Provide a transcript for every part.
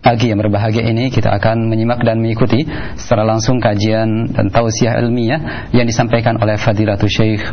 pagi yang berbahagia ini kita akan menyimak dan mengikuti secara langsung kajian dan tausiah ilmiah yang disampaikan oleh Fadilatul Syekh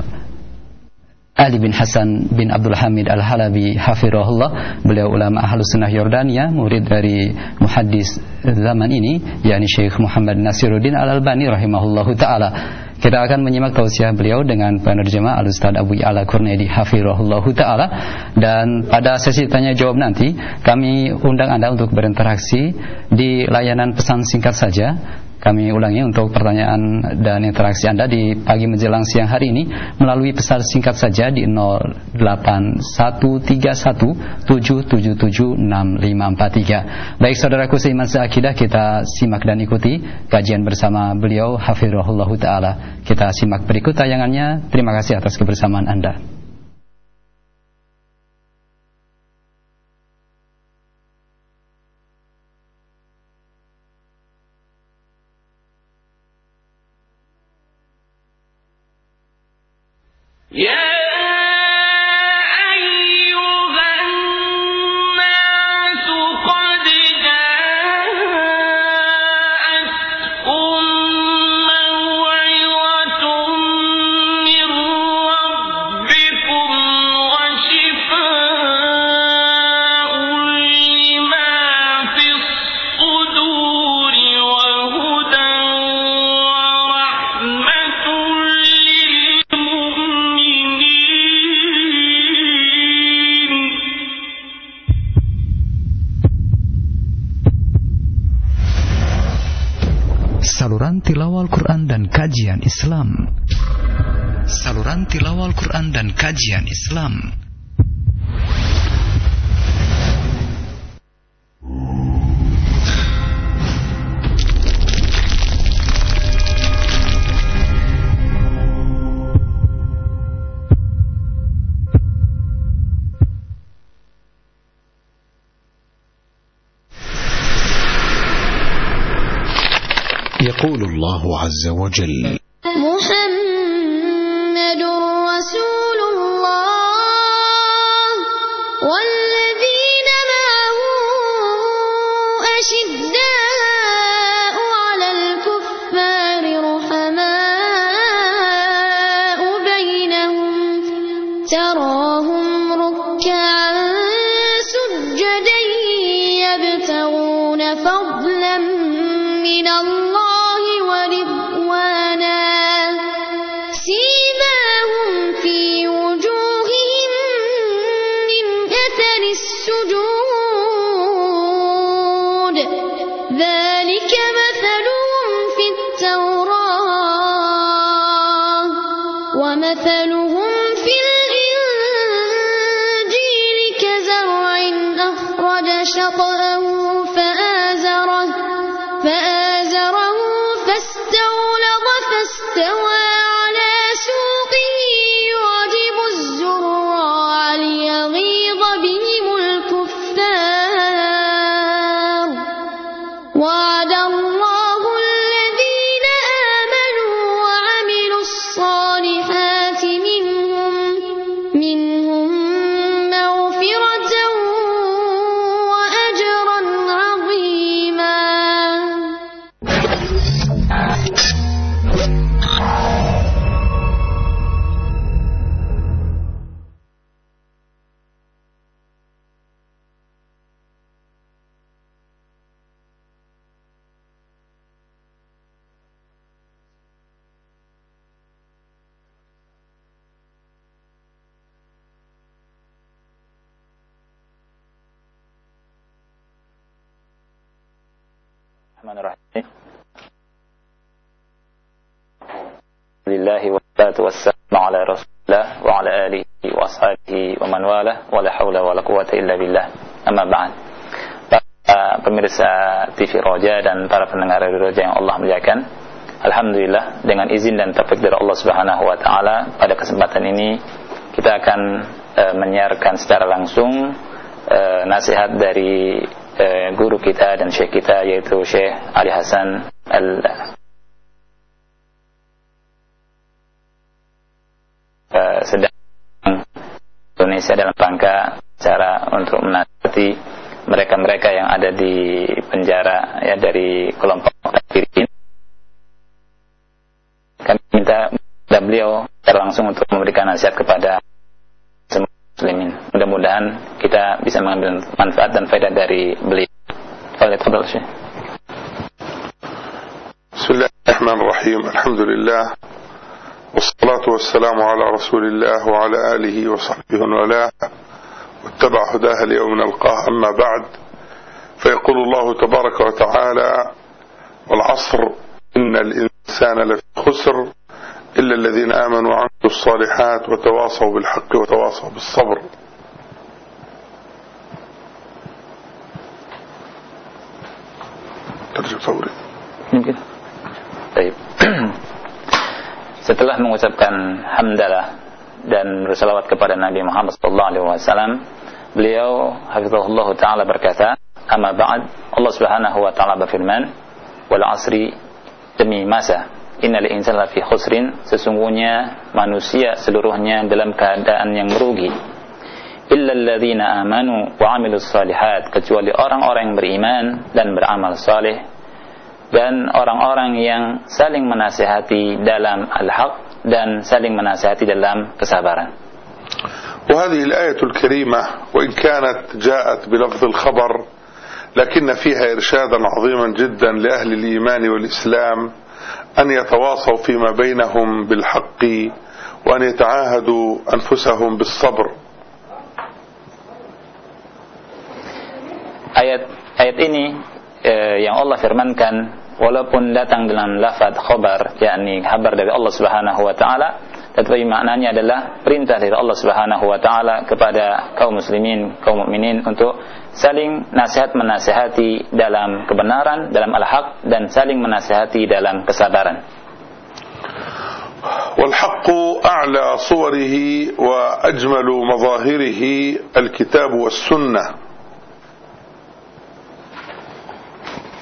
Ali bin Hasan bin Abdul Hamid Al-Halabi hafirahullah beliau ulama ahlus sunnah Yordania murid dari muhaddis zaman ini yakni Syekh Muhammad Nasiruddin Al-Albani rahimahullahu taala. Kita akan menyimak tausiah beliau dengan penerjemah Al-Ustaz Abu Ya'la Kurnedi hafirahullahu taala. Dan pada sesi tanya jawab nanti kami undang Anda untuk berinteraksi di layanan pesan singkat saja kami ulangi untuk pertanyaan dan interaksi Anda di pagi menjelang siang hari ini melalui pesan singkat saja di 081317776543. Baik saudaraku seiman seakidah kita simak dan ikuti kajian bersama beliau Hafizahullah Ta'ala. Kita simak berikut tayangannya. Terima kasih atas kebersamaan Anda. Islam يقول الله عز وجل Rasulillah wa ala alihi wa ashabihi wa man wala wa la haula wa la quwata illa billah. Amma ba'd. Para pemirsa TV Roja dan para pendengar Radio Roja yang Allah muliakan. Alhamdulillah dengan izin dan taufik dari Allah Subhanahu wa taala pada kesempatan ini kita akan uh, menyiarkan secara langsung uh, nasihat dari uh, guru kita dan syekh kita yaitu Syekh Ali Hasan Al uh, sedang Indonesia dalam rangka cara untuk menasihati mereka-mereka yang ada di penjara ya dari kelompok kafirin. Kami minta kepada beliau secara langsung untuk memberikan nasihat kepada semua muslimin. Mudah-mudahan kita bisa mengambil manfaat dan faedah dari beliau. Fadhil Syekh. والصلاة والسلام على رسول الله وعلى آله وصحبه والاه. واتبع هداه اليوم نلقاه. أما بعد فيقول الله تبارك وتعالى والعصر إن الإنسان لفي خسر إلا الذين آمنوا وعملوا الصالحات وتواصوا بالحق وتواصوا بالصبر. ترجع فوري. Mungkin. Setelah mengucapkan hamdalah dan bersalawat kepada Nabi Muhammad sallallahu alaihi wasallam, beliau hafizahullah taala berkata, "Amma ba'd, Allah Subhanahu wa taala berfirman, "Wal 'asri demi masa, innal insana lafi khusrin, sesungguhnya manusia seluruhnya dalam keadaan yang merugi." Illa alladzina amanu wa 'amilus salihat, kecuali orang-orang yang beriman dan beramal saleh dan orang-orang yang saling menasihati dalam al-haq dan saling menasihati dalam kesabaran. وهذه الآية الكريمة وإن كانت جاءت بلفظ الخبر لكن فيها إرشادا عظيما جدا لأهل الإيمان والإسلام أن يتواصوا فيما بينهم بالحق وأن يتعاهدوا أنفسهم بالصبر Ayat ayat ini eh, yang Allah firmankan walaupun datang dalam lafaz khabar yakni kabar dari Allah Subhanahu wa taala tetapi maknanya adalah perintah dari Allah Subhanahu wa taala kepada kaum muslimin, kaum mukminin untuk saling nasihat menasihati dalam kebenaran, dalam al-haq dan saling menasihati dalam kesabaran. والحق أعلى صوره وأجمل مظاهره الكتاب والسنة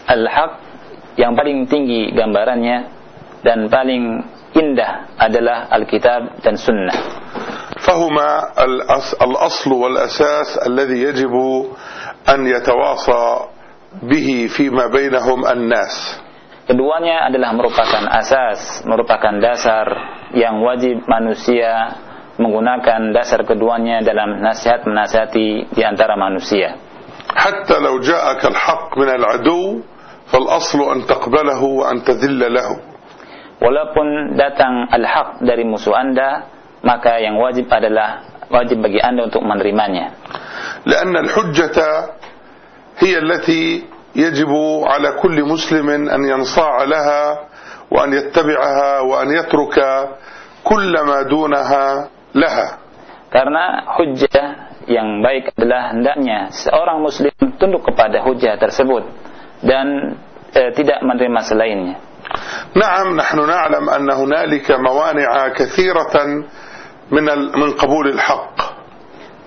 Al-haq yang paling tinggi gambarannya dan paling indah adalah Alkitab dan Sunnah. فهما الأص- الأصل والأساس الذي يجب أن يتواصى به فيما بينهم الناس Keduanya adalah merupakan asas, merupakan dasar yang wajib manusia menggunakan dasar keduanya dalam nasihat menasihati di antara manusia. حتى لو جاءك الحق من العدو فالأصل أن تقبله وأن تذل له Walaupun datang al-haq dari musuh Anda, maka yang wajib adalah wajib bagi Anda untuk menerimanya. لأن الحجة هي التي يجب على كل مسلم أن ينصاع لها وأن يتبعها وأن يترك كل ما دونها لها Karena hujjah yang baik adalah hendaknya seorang muslim tunduk kepada hujjah tersebut dan eh, tidak menerima selainnya. نعم نحن نعلم أن هنالك موانع كثيرة من ال- من قبول الحق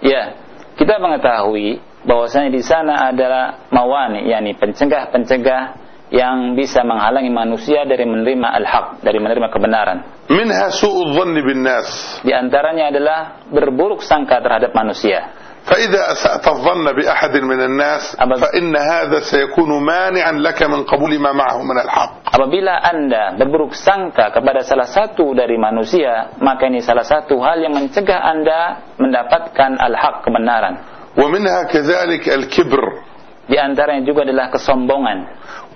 Ya, kita mengetahui bahwasanya di sana adalah mawani, yakni pencegah-pencegah yang bisa menghalangi manusia dari menerima al-haq, dari menerima kebenaran. منها سوء الظن بالناس Di antaranya adalah berburuk sangka terhadap manusia. فإذا أسأت الظن بأحد من الناس. فإن هذا سيكون مانعا لك من قبول ما معه من الحق Apabila Anda berburuk sangka kepada salah satu dari manusia, maka ini salah satu hal yang mencegah Anda mendapatkan al-haq kebenaran. ومنها كذلك الكبر Di antaranya juga adalah kesombongan.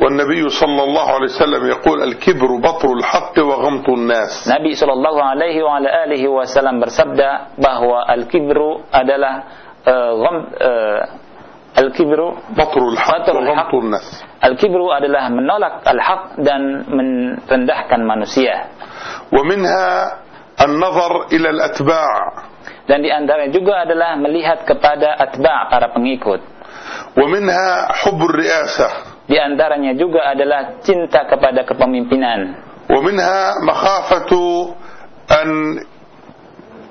والنبي صلى الله عليه وسلم يقول الكبر بطر الحق وغمط الناس Nabi Shallallahu Alaihi wa ala alihi Wasallam bersabda bahwa al-kibru adalah uh, gham, uh, al-kibru بطر الحق بطر الحق. وغمط الناس al-kibru adalah menolak al-haq dan merendahkan manusia. ومنها النظر إلى الأتباع Dan di antaranya juga adalah melihat kepada atba' para pengikut. ومنها حب الرئاسة Di antaranya juga adalah cinta kepada kepemimpinan. ومنها مخافة أن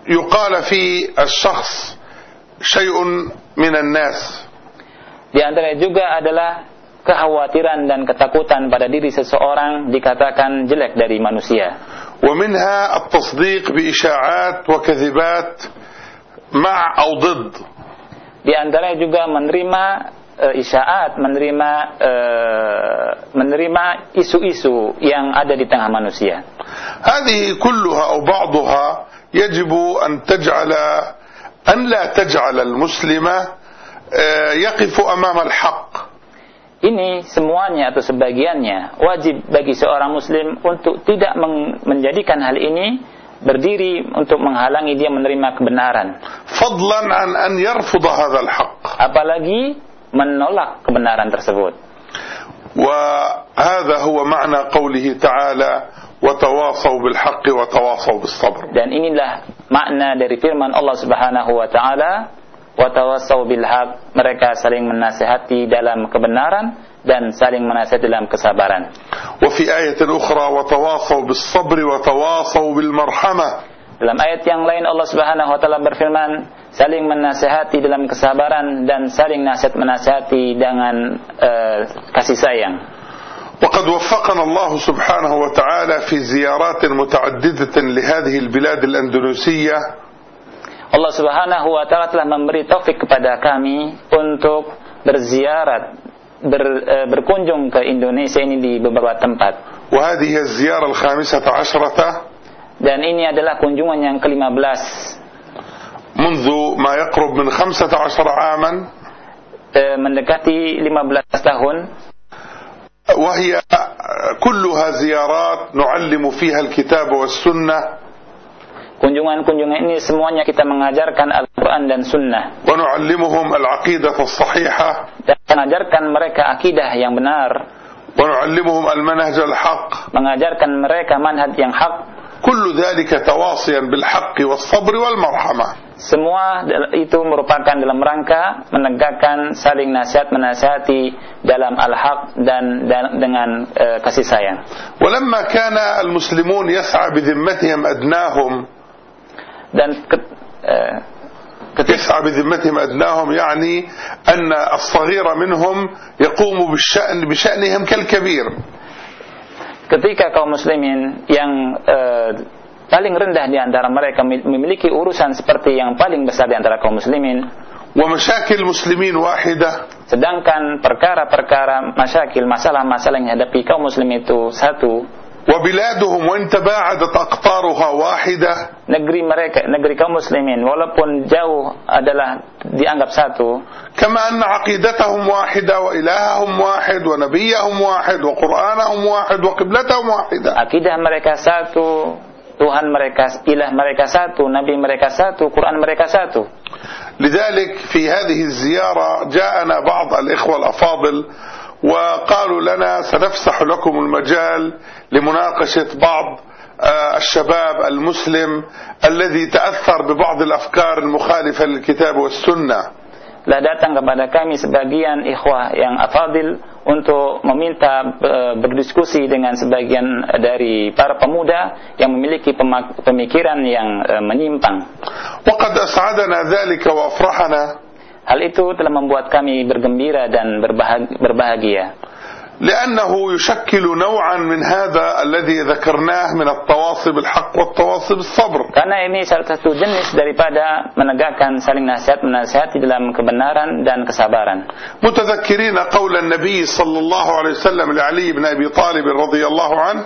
يقال في الشخص شيء من الناس Di antaranya juga adalah kekhawatiran dan ketakutan pada diri seseorang dikatakan jelek dari manusia. ومنها التصديق بإشاعات وكذبات مع أو ضد Di antaranya juga menerima eh, isyaat, menerima eh, menerima isu-isu yang ada di tengah manusia. هذه كلها أو بعضها يجب أن تجعل أن لا تجعل المسلم آه، يقف أمام الحق Ini semuanya atau sebagiannya wajib bagi seorang muslim untuk tidak meng- menjadikan hal ini berdiri untuk menghalangi dia menerima kebenaran. فضلا عن أن يرفض هذا الحق Apalagi menolak kebenaran tersebut. وهذا هو معنى قوله تعالى وتواصوا بالحق وتواصوا بالصبر Dan inilah makna dari firman Allah Subhanahu wa taala wa tawassau bil haq mereka saling menasihati dalam kebenaran dan saling menasihati dalam kesabaran. Wa fi ayatin ukhra wa bis sabr wa bil marhamah dalam ayat yang lain Allah Subhanahu wa taala berfirman saling menasihati dalam kesabaran dan saling nasihat menasihati dengan uh, kasih sayang. وقد وفقنا الله سبحانه وتعالى في زيارات متعددة لهذه البلاد الأندونيسية Allah Subhanahu wa taala telah memberi taufik kepada kami untuk berziarat ber, eh, berkunjung ke Indonesia ini di beberapa tempat. وهذه الزيارة الخامسة عشرة Dan ini adalah kunjungan yang ke-15 منذ ما يقرب من خمسة عشر عاما eh, mendekati 15 tahun وهي كلها زيارات نعلم فيها الكتاب والسنة kunjungan-kunjungan ini semuanya kita mengajarkan Al-Qur'an dan Sunnah ونعلمهم العقيدة الصحيحة dan mengajarkan mereka akidah yang benar ونعلمهم المنهج الحق mengajarkan mereka manhaj yang hak كل ذلك تواصيا بالحق والصبر والمرحمة semua itu merupakan dalam rangka menegakkan saling nasihat menasihati dalam al-haq dan, dan dengan eh, kasih sayang ولما كان المسلمون يسعى بذمتهم أدناهم dan ke- eh, ketika يسعى بذمتهم أدناهم يعني أن الصغير منهم يقوم بالشأن بشأنهم كالكبير ketika kaum muslimin yang eh, paling rendah di antara mereka memiliki urusan seperti yang paling besar di antara kaum muslimin ومشاكل المسلمين واحدة sedangkan perkara-perkara masyakil masalah-masalah yang dihadapi kaum muslim itu satu وبلادهم وإن تباعدت أقطارها واحدة negeri mereka negeri kaum muslimin walaupun jauh adalah dianggap satu كما أن عقيدتهم واحدة وإلههم واحد ونبيهم واحد وقرآنهم واحد وقبلتهم واحدة akidah mereka satu Tuhan mereka ilah mereka satu nabi mereka satu Quran mereka satu. لذلك في هذه الزيارة جاءنا بعض الإخوة الأفاضل وقالوا لنا سنفسح لكم المجال لمناقشة بعض آه، الشباب المسلم الذي تأثر ببعض الأفكار المخالفة للكتاب والسنة. Telah datang kepada kami sebagian ikhwah yang afadil untuk meminta eh, berdiskusi dengan sebagian dari para pemuda yang memiliki pema- pemikiran yang eh, menyimpang. وقد أسعدنا ذلك وأفرحنا Hal itu telah membuat kami bergembira dan berbahag- berbahagia. لأنه يشكل نوعا من هذا الذي ذكرناه من التواصي بالحق والتواصي بالصبر Karena ini salah satu jenis daripada menegakkan saling nasihat menasihati dalam kebenaran dan kesabaran. متذكرين قول النبي صلى الله عليه وسلم لعلي بن أبي طالب رضي الله عنه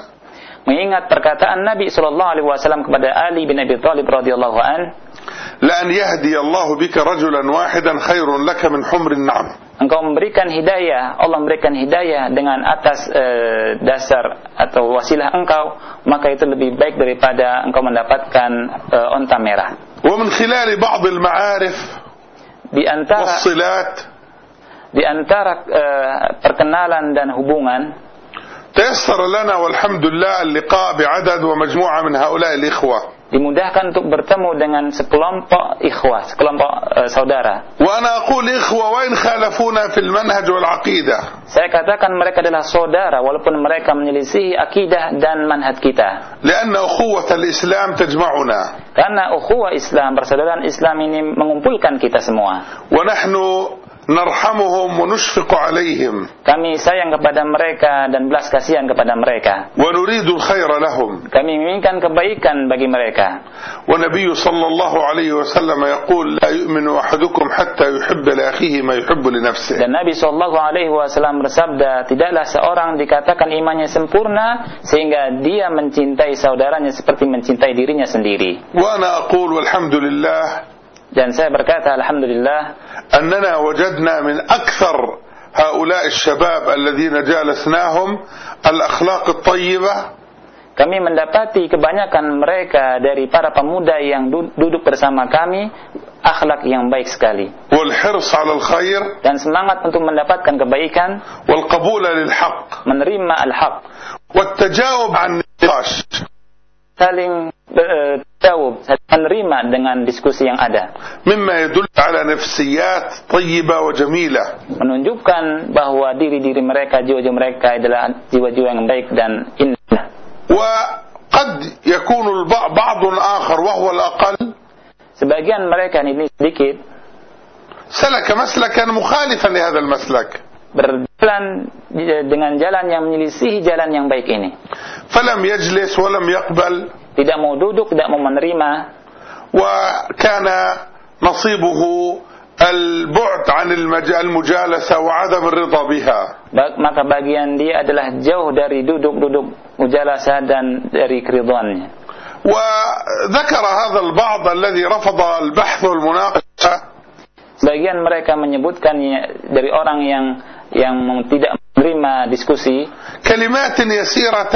Mengingat perkataan Nabi Shallallahu Alaihi Wasallam kepada Ali bin Abi Thalib radhiyallahu an, لأن يهدي الله بك رجلا واحدا خير لك من حمر النعم engkau memberikan hidayah, Allah memberikan hidayah dengan atas eh, dasar atau wasilah engkau, maka itu lebih baik daripada engkau mendapatkan eh, onta merah. ومن خلال بعض المعارف Di antara والصلات di antara eh, perkenalan dan hubungan تيسر لنا والحمد لله اللقاء بعدد ومجموعة من هؤلاء الإخوة dimudahkan untuk bertemu dengan sekelompok ikhwah, sekelompok uh, saudara. Wa ana aqul wa in khalafuna fil manhaj wal aqidah. Saya katakan mereka adalah saudara walaupun mereka menyelisihi akidah dan manhaj kita. Karena ukhuwah Islam tajma'una. Karena ukhuwah Islam, persaudaraan Islam ini mengumpulkan kita semua. Wa nahnu narhamuhum wa. Kami sayang kepada mereka dan belas kasihan kepada mereka. Wa nuridu khaira. Kami inginkan kebaikan bagi mereka. Wa Nabi sallallahu alaihi wasallam yaqul la yu'minu ahadukum hatta yuhibba akhihi ma yuhibbu. Dan Nabi sallallahu alaihi bersabda, tidaklah seorang dikatakan imannya sempurna sehingga dia mencintai saudaranya seperti mencintai dirinya sendiri. Wa ana aqul walhamdulillah Dan saya berkata, Alhamdulillah, أننا وجدنا من أكثر هؤلاء الشباب الذين جالسناهم الأخلاق الطيبة kami mendapati kebanyakan mereka dari para pemuda yang du- duduk bersama kami akhlak yang baik sekali والحرص على الخير dan semangat untuk mendapatkan kebaikan, والقبول للحق menerima al-haq, والتجاوب عن النقاش saling berjawab e, menerima dengan diskusi yang ada. Mimma yadullu ala nafsiyat thayyibah wa jamilah menunjukkan bahwa diri-diri mereka jiwa-jiwa mereka adalah jiwa-jiwa yang baik dan indah. Wa qad yakunu ba'd akhar wa huwa al-aqall. Sebagian mereka ini sedikit salaka maslakan mukhalifan li hadha al-maslak. berjalan e, dengan jalan yang menyelisihi jalan yang baik ini. Falam yajlis walam yaqbal Tidak mau duduk, tidak mau menerima, وكان نصيبه البعد عن المج- المجالسة وعدم الرضا بها ba- maka bagian dia adalah jauh dari duduk-duduk mujalasah dan dari keriduannya. وذكر هذا البعض الذي رفض البحث والمناقشة Sebagian mereka menyebutkannya dari orang yang yang tidak menerima diskusi, كلمات يسيرة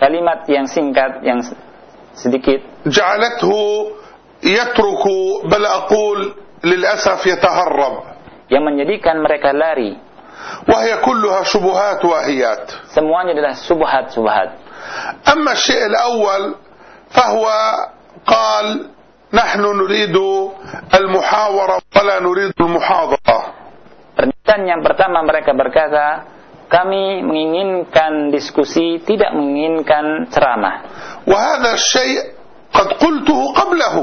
kalimat yang singkat, yang sedikit جعلته يترك بل أقول للأسف يتهرب yang menjadikan mereka lari. وهي كلها شبهات واهيات Semuanya adalah subhat-subhat. أما الشيء الأول فهو قال نحن نريد المحاورة ولا نريد المحاضرة Pernyataan yang pertama mereka berkata, kami menginginkan diskusi, tidak menginginkan ceramah. وهذا الشيء قد قلته قبله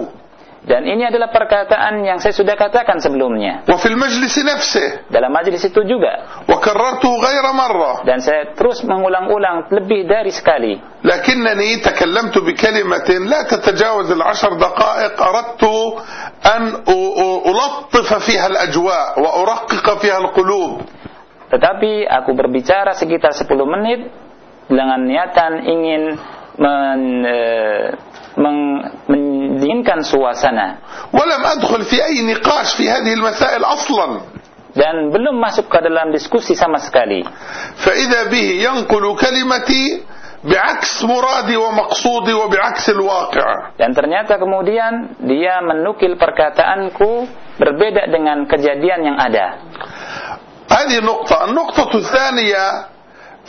Dan ini adalah perkataan yang saya sudah katakan sebelumnya. وفي المجلس نفسه Dalam majelis itu juga. وكررته غير مرة Dan saya terus mengulang-ulang lebih dari sekali. لكنني تكلمت بكلمة لا تتجاوز العشر دقائق أردت أن أ- أ- ألطف فيها الأجواء وأرقق فيها القلوب Tetapi aku berbicara sekitar 10 menit dengan niatan ingin men, eh, meng- mendinginkan suasana. ولم أدخل في أي نقاش في هذه المسائل أصلا Dan belum masuk ke dalam diskusi sama sekali. فإذا به ينقل كلمتي بعكس مرادي ومقصودي وبعكس الواقع Dan ternyata kemudian dia menukil perkataanku berbeda dengan kejadian yang ada. هذه نقطة النقطة الثانية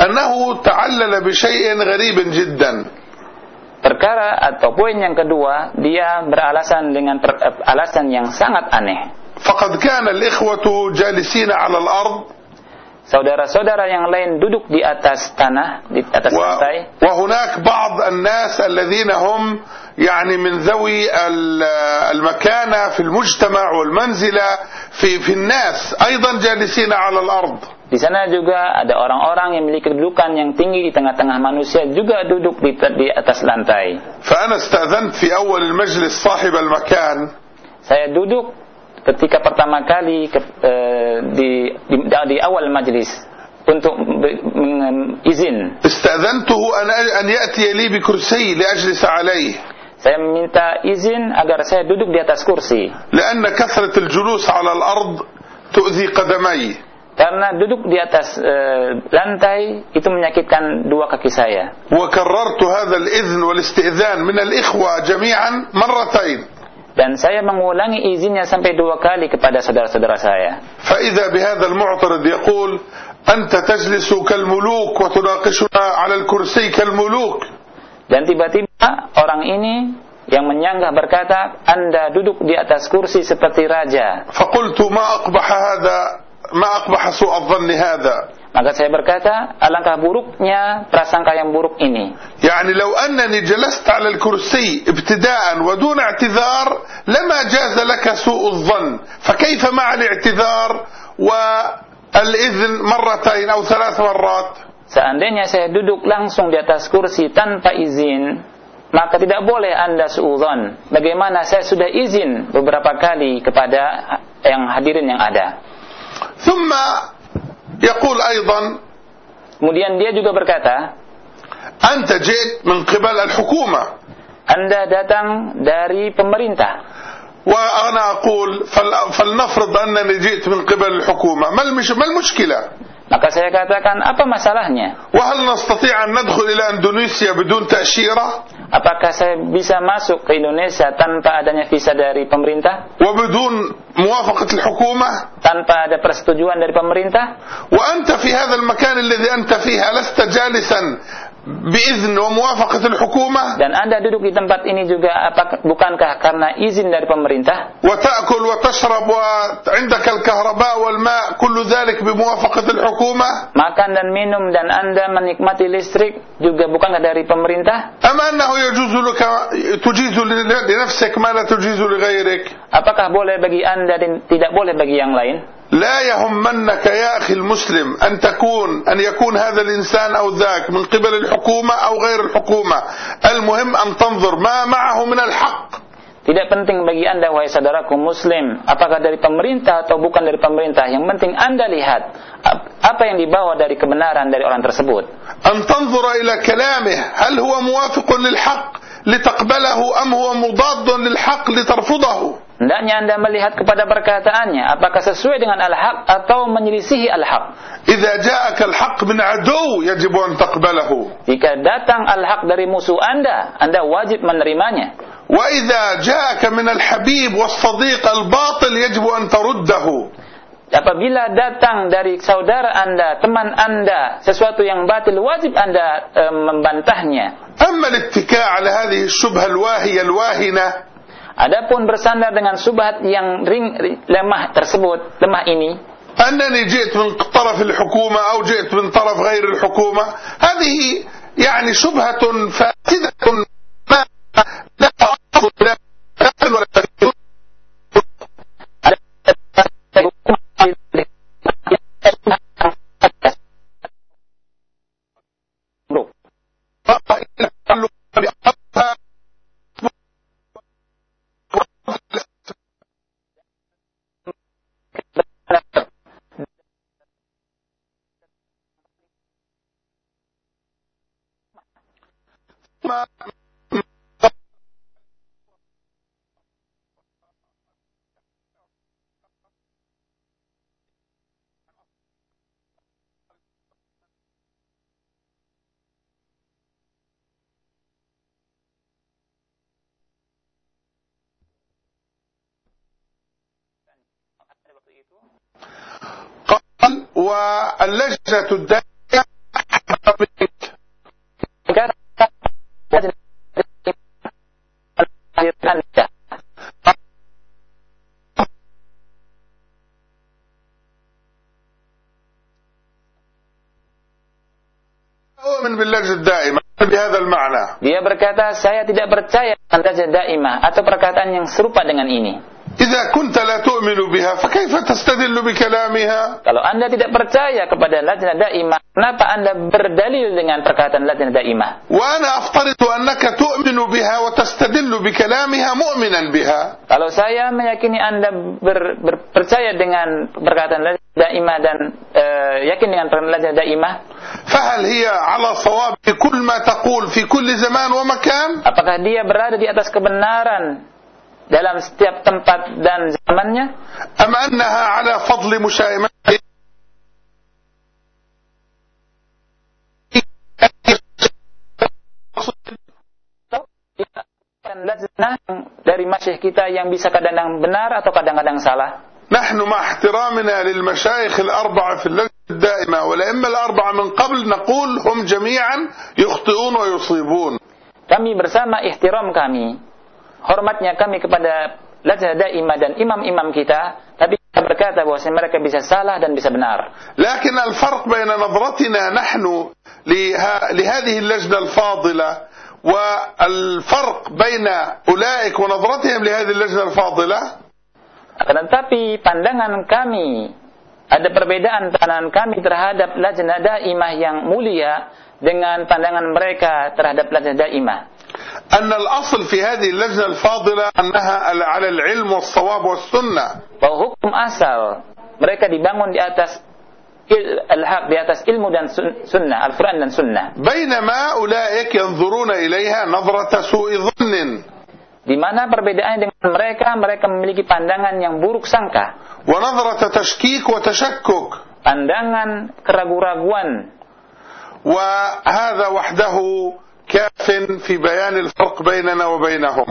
أنه تعلل بشيء غريب جدا. Perkara atau poin yang kedua, dia beralasan dengan per- alasan yang sangat aneh. فقد كان الإخوة جالسين على الأرض. Saudara-saudara yang lain duduk di atas tanah, di atas lantai, وهناك بعض الناس الذين هم يعني من ذوي ال- المكانة في المجتمع والمنزلة في في الناس أيضا جالسين على الأرض. Di sana juga ada orang-orang yang memiliki kedudukan yang tinggi di tengah-tengah manusia juga duduk di, di atas lantai. Saya duduk ketika pertama kali ke, eh, di, di, di awal majlis untuk izin. Saya minta izin agar saya duduk di atas kursi. Karena kasrat al-julus 'ala al-ard tu'zi qadamai Karena duduk di atas eh, lantai itu menyakitkan dua kaki saya. وكررت هذا الإذن والاستئذان من الإخوة جميعا مرتين Dan saya mengulangi izinnya sampai dua kali kepada saudara-saudara saya. فإذا بهذا المعترض يقول أنت تجلس كالملوك وتناقشنا على الكرسي كالملوك Dan tiba-tiba orang ini yang menyanggah berkata, Anda duduk di atas kursi seperti raja. فقلت ما أقبح هذا hadha Maka saya berkata, alangkah buruknya prasangka yang buruk ini. Yani law annani jalast 'ala al-kursi ibtida'an wa dun i'tidhar lama jaza laka dhann al-i'tidhar wa al-idhn marratayn aw thalath marrat Seandainya saya duduk langsung di atas kursi tanpa izin, maka tidak boleh Anda suudzon. Bagaimana saya sudah izin beberapa kali kepada yang hadirin yang ada. ثم يقول أيضا Kemudian dia juga berkata, أنت جئت من قبل الحكومة. Anda datang dari pemerintah. وأنا أقول فل- فلنفرض أنني جئت من قبل الحكومة. ما المش- ما المشكلة؟ Maka saya katakan apa masalahnya? Wahal nastati' an nadkhul ila Indonesia bidun ta'syirah? Apakah saya bisa masuk ke Indonesia tanpa adanya visa dari pemerintah? Wa bidun muwafaqat al-hukumah? Tanpa ada persetujuan dari pemerintah? Wa anta fi hadha al-makan alladhi anta fiha lasta jalisan بإذن وموافقة الحكومة dan Anda duduk di tempat ini juga apa bukankah karena izin dari pemerintah? وتأكل وتشرب وعندك الكهرباء والماء كل ذلك بموافقة الحكومة makan dan minum dan Anda menikmati listrik juga bukankah dari pemerintah? أما أنه يجوز لك tujizu لنفسك ما لا la لغيرك apakah boleh bagi Anda dan tidak boleh bagi yang lain? لا يهمنك يا أخي المسلم أن تكون أن يكون هذا الإنسان أو ذاك من قبل الحكومة أو غير الحكومة المهم أن تنظر ما معه من الحق Tidak penting bagi Anda wahai saudaraku muslim, apakah dari pemerintah atau bukan dari pemerintah. Yang penting Anda lihat ap- apa yang dibawa dari kebenaran dari orang tersebut. أن تنظر إلى كلامه هل هو موافق للحق لتقبله أم هو مضاد للحق لترفضه Hendaknya anda melihat kepada perkataannya apakah sesuai dengan al-haq atau menyelisihi al-haq. Jika ja'aka al-haq min adu yajib an taqbalahu. Jika datang al-haq dari musuh anda, anda wajib menerimanya. Wa idza ja'aka min al-habib was-sadiq al-batil yajib an taruddahu. Apabila datang dari saudara anda, teman anda, sesuatu yang batil, wajib anda e, membantahnya. Amma al-ittika' ala hadhihi syubha al-wahiyah al-wahina, Adapun bersandar dengan subhat yang ring, ring- lemah tersebut, lemah ini, أنني جئت من طرف الحكومة أو جئت من طرف غير الحكومة هذه يعني شبهة فاسدة ما لا أصل لا أصل ولا Dia berkata, saya tidak percaya dengan daimah atau perkataan yang serupa dengan ini. إذا كنت لا تؤمن بها فكيف تستدل بكلامها Kalau Anda tidak percaya kepada lajnah daimah, kenapa Anda berdalil dengan perkataan lajnah daimah? وأنا أفترض أنك تؤمن بها وتستدل بكلامها مؤمنا بها Kalau saya meyakini Anda ber, ber- percaya dengan perkataan lajnah daimah dan eh, yakin dengan perkataan lajnah daimah, فهل هي على صواب في كل ما تقول في كل زمان ومكان apakah dia berada di atas kebenaran dalam setiap tempat dan zamannya? أم أنها على فضل مشاهمة Dan lajnah dari masyayikh kita yang bisa kadang-kadang benar atau kadang-kadang salah. نحن مع احترامنا للمشايخ الأربعة في اللجنة الدائمة والأئمة الأربعة من قبل نقول هم جميعا يخطئون ويصيبون Kami bersama ihtiram kami, hormatnya kami kepada lajnah daimah dan imam-imam kita, tapi kita berkata bahwa mereka bisa salah dan bisa benar. لكن الفرق بين نظرتنا نحن له- لهذه اللجنة الفاضلة والفرق بين أولئك ونظرتهم لهذه اللجنة الفاضلة Akan tetapi pandangan kami ada perbedaan pandangan kami terhadap lajnah daimah yang mulia dengan pandangan mereka terhadap lajnah daimah. أن الأصل في هذه اللجنة الفاضلة أنها على العلم والصواب والسنة Bahwa hukum asal mereka dibangun di atas al-haq, di atas ilmu dan sun- sunnah, Al-Quran dan sunnah. بينما أولئك ينظرون إليها نظرة سوء ظن Di mana perbedaannya dengan mereka, mereka memiliki pandangan yang buruk sangka, ونظرة تشكيك وتشكك pandangan keraguan-raguan. وهذا وحده كاف في بيان الفرق بيننا وبينهم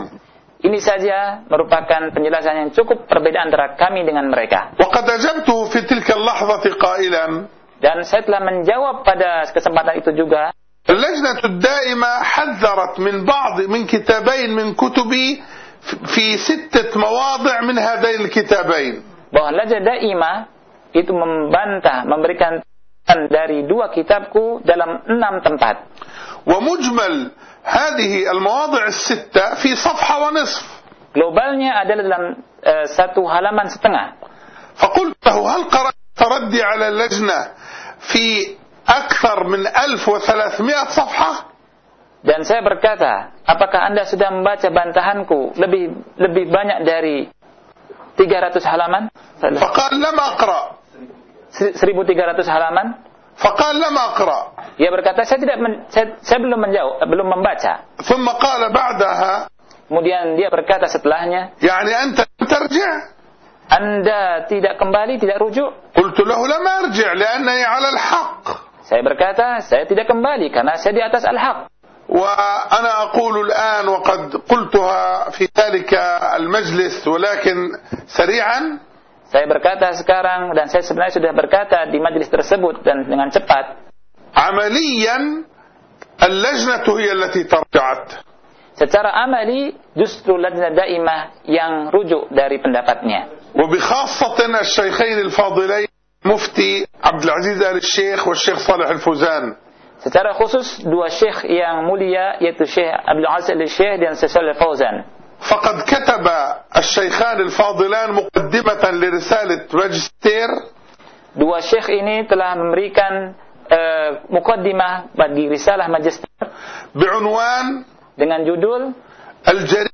Ini saja merupakan penjelasan yang cukup perbedaan antara kami dengan mereka. وقد أجبته في تلك اللحظة قائلا Dan saya telah menjawab pada kesempatan itu juga اللجنة الدائمة حذرت من بعض من كتابين من كتبي في ستة مواضع من هذين الكتابين bahwa Lajnah Daimah itu membantah, memberikan dari dua kitabku dalam enam tempat. ومجمل هذه المواضع الستة في صفحة ونصف Globalnya adalah dalam eh, satu halaman setengah. فقلت له هل قرأت تردي على اللجنة في أكثر من 1300 صفحة Dan saya berkata, apakah Anda sudah membaca bantahanku lebih lebih banyak dari 300 halaman? فقال لم أقرأ 1300 halaman? فقال لم أقرأ Dia berkata, saya tidak men- saya, saya belum menjawab, belum membaca. ثم قال بعدها Kemudian dia berkata setelahnya, يعني أنت لم ترجع Anda tidak kembali, tidak rujuk? قلت له لم أرجع لأنني على الحق Saya berkata, saya tidak kembali karena saya di atas al-haq. وأنا أقول الآن وقد قلتها في ذلك المجلس ولكن سريعا Saya berkata sekarang dan saya sebenarnya sudah berkata di majelis tersebut dan dengan cepat. عمليا اللجنة هي التي ترجعت Secara amali justru lajnah daimah yang rujuk dari pendapatnya. وبخاصة الشيخين الفاضلين مفتي عبد العزيز آل الشيخ والشيخ صالح الفوزان Secara khusus dua syekh yang mulia yaitu Syekh Abdul Aziz Al-Syekh dan Syekh Shalih Fauzan. فقد كتب الشيخان الفاضلان مقدمة لرسالة ماجستير Dua syekh ini telah memberikan uh, mukaddimah bagi risalah magister بعنوان dengan judul الجريمة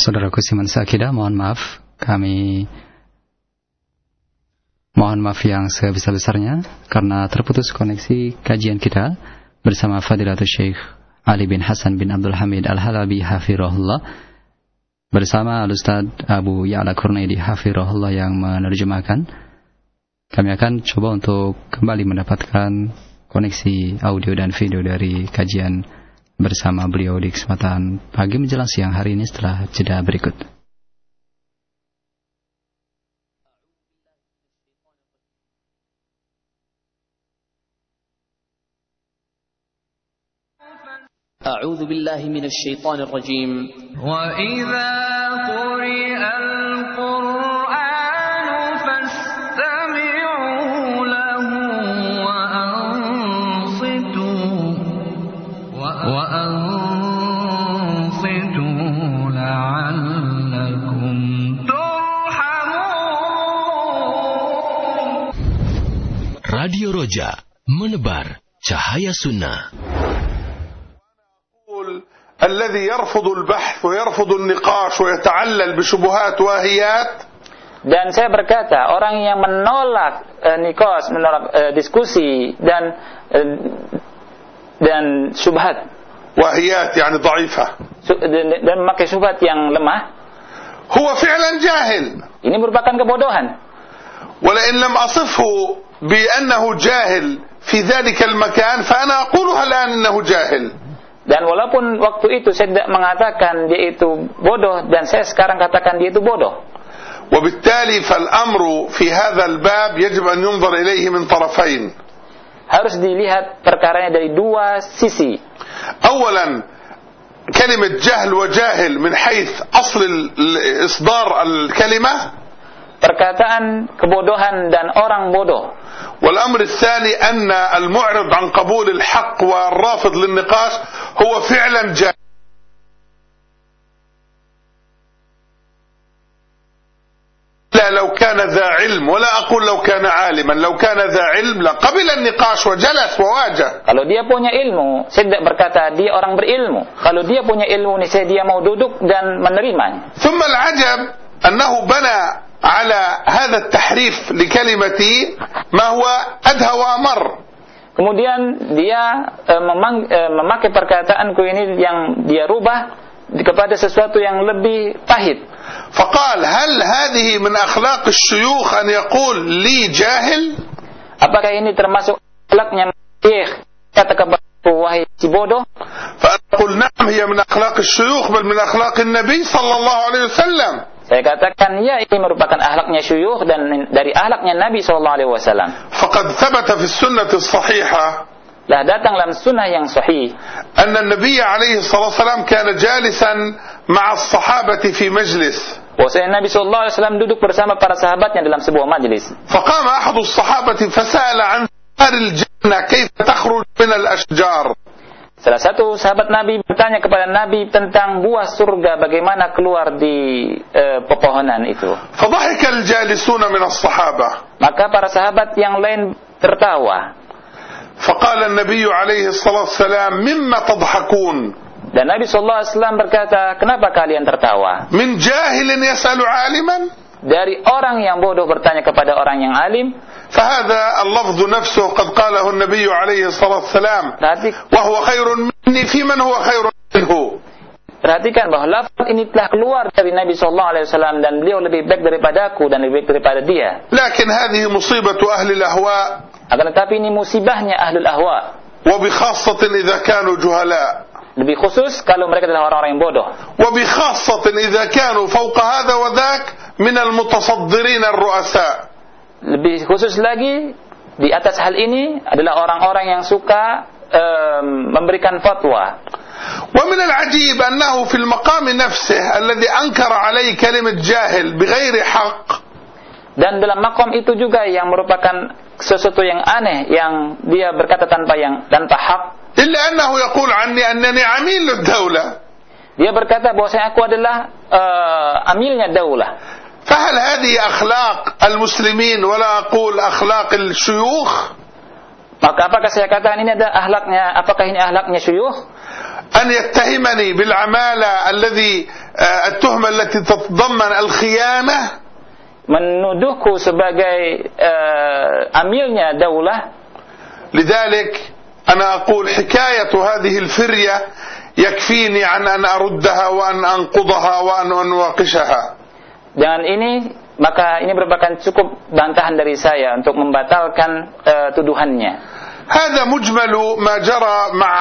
Saudaraku Siman Sakida, mohon maaf kami mohon maaf yang sebesar-besarnya karena terputus koneksi kajian kita bersama Fadilatul Syekh Ali bin Hasan bin Abdul Hamid Al-Halabi Hafirahullah bersama Al-Ustaz Abu Ya'la Kurnaidi Hafirahullah yang menerjemahkan. Kami akan coba untuk kembali mendapatkan koneksi audio dan video dari kajian bersama beliau di kesempatan pagi menjelang siang hari ini setelah jeda berikut. أعوذ بالله من الشيطان الرجيم وإذا Roja menebar cahaya sunnah. يقول الذي يرفض البحث ويرفض النقاش ويتعلل بشبهات واهيات Dan saya berkata, orang yang menolak eh, nikos, menolak eh, diskusi dan eh, dan syubhat وهيات يعني ضعيفة su- dan, dan memakai syubhat yang lemah, هو فعلا جاهل ini merupakan kebodohan. ولئن لم أصفه بأنه جاهل في ذلك المكان فأنا أقولها الآن أنه جاهل Dan walaupun waktu itu saya tidak mengatakan dia itu bodoh dan saya sekarang katakan dia itu bodoh. وبالتالي فالأمر في هذا الباب يجب أن ينظر إليه من طرفين Harus dilihat perkaranya dari dua sisi. أولا كلمة جهل وجاهل من حيث أصل إصدار الكلمة Perkataan kebodohan dan orang bodoh. والأمر الثاني أن المعرض عن قبول الحق والرافض للنقاش هو فعلا جاهل لا لو كان ذا علم ولا أقول لو كان عالما لو كان ذا علم لقبل النقاش وجلس وواجه Kalau dia punya ilmu, saya tidak berkata dia orang berilmu. Kalau dia punya ilmu, nih saya dia mau duduk dan menerimanya. ثم العجب أنه بنى على هذا التحريف لكلمتي ما هو أدهى وأمر Kemudian dia eh, memang- eh, memakai perkataanku ini yang dia rubah kepada sesuatu yang lebih pahit. فقال هل هذه من أخلاق الشيوخ أن يقول لي جاهل Apakah ini termasuk akhlaknya Syekh? Kata kepadaku, wahai si bodoh. فأقول نعم هي من أخلاق الشيوخ بل من أخلاق النبي صلى الله عليه وسلم Saya katakan, ya ini merupakan akhlaknya syuyuh dan dari akhlaknya Nabi SAW. فقد ثبت في السنة الصحيحة Lah datang dalam sunnah yang sahih. أن النبي عليه الصلاة والسلام كان جالسا مع الصحابة في مجلس Bahwasanya Nabi SAW duduk bersama para sahabatnya dalam sebuah majlis. فقام أحد الصحابة فسأل عن ثمار الجنة كيف تخرج من الأشجار Salah satu sahabat Nabi bertanya kepada Nabi tentang buah surga bagaimana keluar di e, pepohonan itu. min. Maka para sahabat yang lain tertawa. Faqala an-nabiy alaihi salatu "Mimma tadhakun?" Dan Nabi sallallahu alaihi wasallam berkata, "Kenapa kalian tertawa?" Min jahilin yas'alu 'aliman? Dari orang yang bodoh bertanya kepada orang yang alim, فهذا اللفظ نفسه قد قاله النبي عليه الصلاة والسلام berarti وهو خير مني في من هو خير منه Perhatikan bahwa lafaz ini telah keluar dari Nabi Shallallahu Alaihi Wasallam dan beliau lebih baik daripadaku dan lebih baik daripada dia. لكن هذه مصيبة أهل الأهواء Akan tetapi ini musibahnya ahlul ahwa. وبخاصة إذا كانوا جهلاء Lebih khusus kalau mereka adalah orang-orang yang bodoh. وبخاصة إذا كانوا فوق هذا وذاك من المتصدرين الرؤساء Lebih khusus lagi di atas hal ini adalah orang-orang yang suka em, memberikan fatwa. ومن العجيب أنه في المقام نفسه الذي أنكر عليه كلمة جاهل بغير حق Dan dalam makom itu juga yang merupakan sesuatu yang aneh yang dia berkata tanpa yang tanpa hak. إلا أنه يقول عني أنني عميل للدولة Dia berkata bahwasanya aku adalah eh, amilnya daulah. فهل هذه أخلاق المسلمين ولا أقول أخلاق الشيوخ Maka apakah saya katakan ini ada ahlaknya? Apakah ini ahlaknya syuyuh? أن يتهمني بالعمالة الذي آه، التهمة التي تتضمن الخيانة Menuduhku sebagai eh, amilnya daulah. لذلك أنا أقول حكاية هذه الفرية يكفيني عن أن أردها وأن أنقضها وأن أناقشها Dengan ini maka ini merupakan cukup bantahan dari saya untuk membatalkan eh, tuduhannya. هذا مجمل ما جرى مع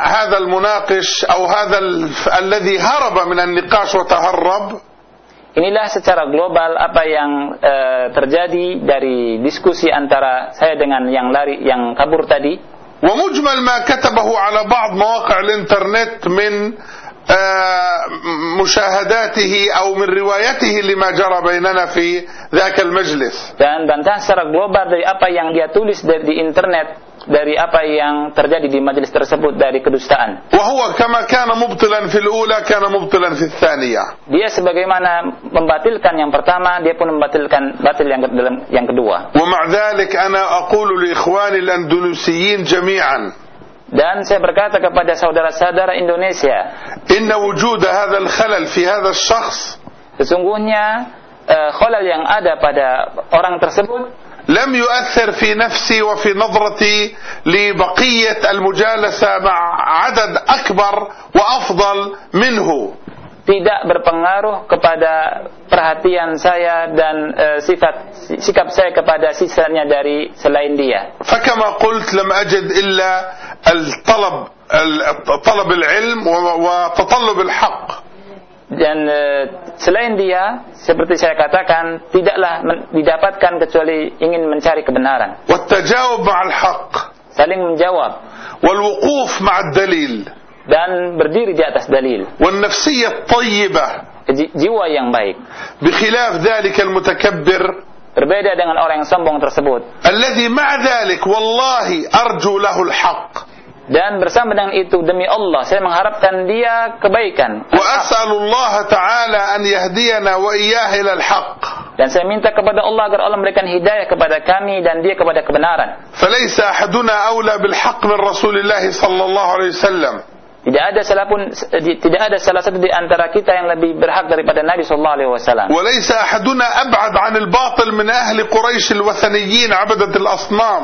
هذا المناقش أو هذا الف... الذي هرب من النقاش وتهرب Inilah secara global apa yang eh, terjadi dari diskusi antara saya dengan yang lari yang kabur tadi ومجمل ما كتبه على بعض مواقع الانترنت من آه، مشاهداته أو من روايته لما جرى بيننا في ذاك المجلس dan bantahan secara global dari apa yang dia tulis dari di internet dari apa yang terjadi di majelis tersebut dari kedustaan. وهو كما كان مبطلا في الأولى كان مبطلا في الثانية Dia sebagaimana membatilkan yang pertama, dia pun membatilkan batil yang ke- dalam yang kedua. ومع ذلك أنا أقول لإخواني الأندونيسيين جميعا Dan saya berkata kepada saudara-saudara Indonesia, إن وجود هذا الخلل في هذا الشخص sesungguhnya eh, khalal yang ada pada orang tersebut لم يؤثر في نفسي وفي نظرتي لبقية المجالسة مع عدد أكبر وأفضل منه tidak berpengaruh kepada perhatian saya dan eh, sifat sikap saya kepada sisanya dari selain dia. فكما قلت لم أجد إلا الطلب طلب العلم وتطلب الحق Dan eh, selain dia, seperti saya katakan, tidaklah men- didapatkan kecuali ingin mencari kebenaran, والتجاوب مع الحق saling menjawab والوقوف مع الدليل dan berdiri di atas dalil, والنفسية الطيبة Ji- jiwa yang baik. بخلاف ذلك المتكبر Berbeda dengan orang yang sombong tersebut. الذي مع ذلك والله أرجو له الحق Dan bersama dengan itu demi Allah saya mengharapkan dia kebaikan. وأسأل الله تعالى أن يهدينا وإياه إلى الحق Dan saya minta kepada Allah agar Allah memberikan hidayah kepada kami dan dia kepada kebenaran. فليس أحدنا أولى بالحق من رسول الله صلى الله عليه وسلم Tidak ada salah pun tidak ada salah satu di antara kita yang lebih berhak daripada Nabi sallallahu alaihi wasallam. وليس أحدنا أبعد عن الباطل من أهل قريش الوثنيين عبدة الأصنام